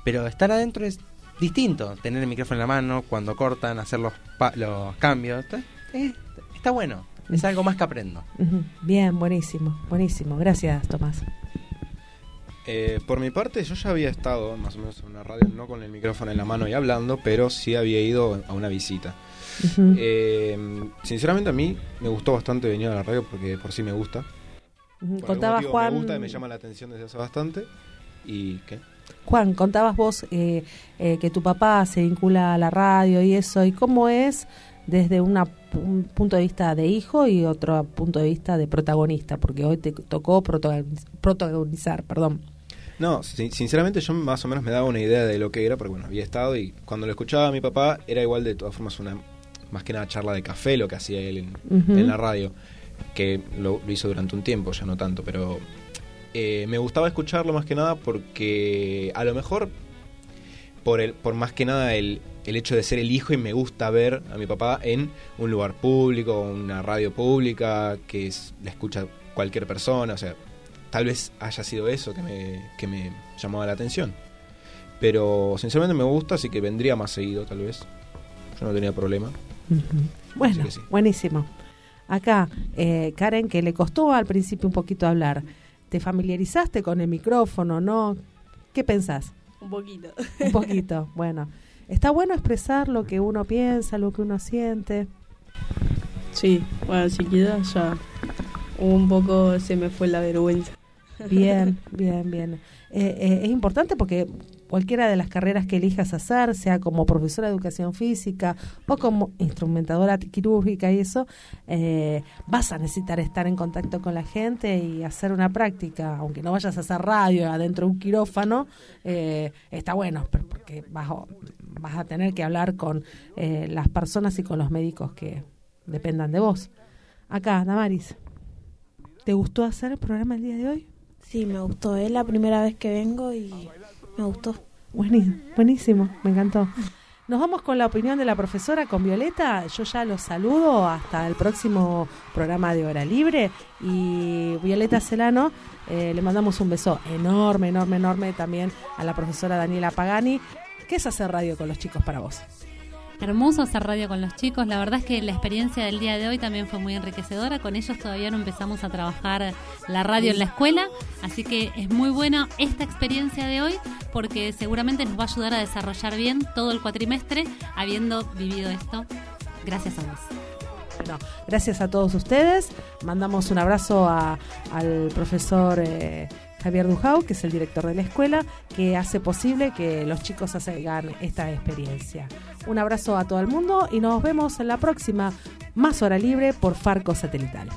Pero estar adentro es distinto. Tener el micrófono en la mano, cuando cortan, hacer los, pa- los cambios. Está, eh, está bueno. Es algo más que aprendo. Bien, buenísimo, buenísimo. Gracias, Tomás. Eh, por mi parte, yo ya había estado más o menos en una radio, no con el micrófono en la mano y hablando, pero sí había ido a una visita. Eh, sinceramente a mí me gustó bastante venir a la radio porque por sí me gusta. Algún motivo Juan. Me gusta y me llama la atención desde hace bastante. ¿Y qué? Juan, contabas vos eh, eh, que tu papá se vincula a la radio y eso, ¿y cómo es desde una, un punto de vista de hijo y otro punto de vista de protagonista? Porque hoy te tocó protagoniz- protagonizar, perdón. No, sin- sinceramente yo más o menos me daba una idea de lo que era, porque bueno, había estado y cuando lo escuchaba a mi papá era igual de todas formas una, más que nada charla de café lo que hacía él en, la radio, que lo, lo hizo durante un tiempo, ya no tanto, pero eh, me gustaba escucharlo más que nada porque a lo mejor por, el, por más que nada el, el hecho de ser el hijo y me gusta ver a mi papá en un lugar público, una radio pública, que es, la escucha cualquier persona, o sea, tal vez haya sido eso que me, que me llamaba la atención. Pero sinceramente me gusta, así que vendría más seguido tal vez. Yo no tenía problema. Bueno, sí. buenísimo. Acá, eh, Karen, que le costó al principio un poquito hablar. ¿Te familiarizaste con el micrófono, no? ¿Qué pensás? Un poquito. Un poquito, bueno. Está bueno expresar lo que uno piensa, lo que uno siente. Sí, bueno, si queda ya un poco se me fue la vergüenza. Bien, bien, bien. Eh, eh, es importante porque cualquiera de las carreras que elijas hacer, sea como profesora de educación física o como instrumentadora quirúrgica y eso, eh, vas a necesitar estar en contacto con la gente y hacer una práctica, aunque no vayas a hacer radio adentro de un quirófano, eh, está bueno, porque vas vas a tener que hablar con eh, las personas y con los médicos que dependan de vos. Acá, Damaris, ¿te gustó hacer el programa el día de hoy? Sí, me gustó. Es la primera vez que vengo y me gustó. Buenísimo, buenísimo, me encantó. Nos vamos con la opinión de la profesora, con Violeta. Yo ya los saludo hasta el próximo programa de Hora Libre. Y Violeta Celano, eh, le mandamos un beso enorme, enorme, enorme también a la profesora Daniela Pagani. ¿Qué es hacer radio con los chicos para vos? Hermoso hacer radio con los chicos. La verdad es que la experiencia del día de hoy también fue muy enriquecedora. Con ellos todavía no empezamos a trabajar la radio en la escuela, así que es muy buena esta experiencia de hoy porque seguramente nos va a ayudar a desarrollar bien todo el cuatrimestre habiendo vivido esto. Gracias a vos. Gracias a todos ustedes. Mandamos un abrazo al profesor eh, Javier Dujau, que es el director de la escuela, que hace posible que los chicos hagan esta experiencia. Un abrazo a todo el mundo y nos vemos en la próxima Más Hora Libre por Farco Satelital.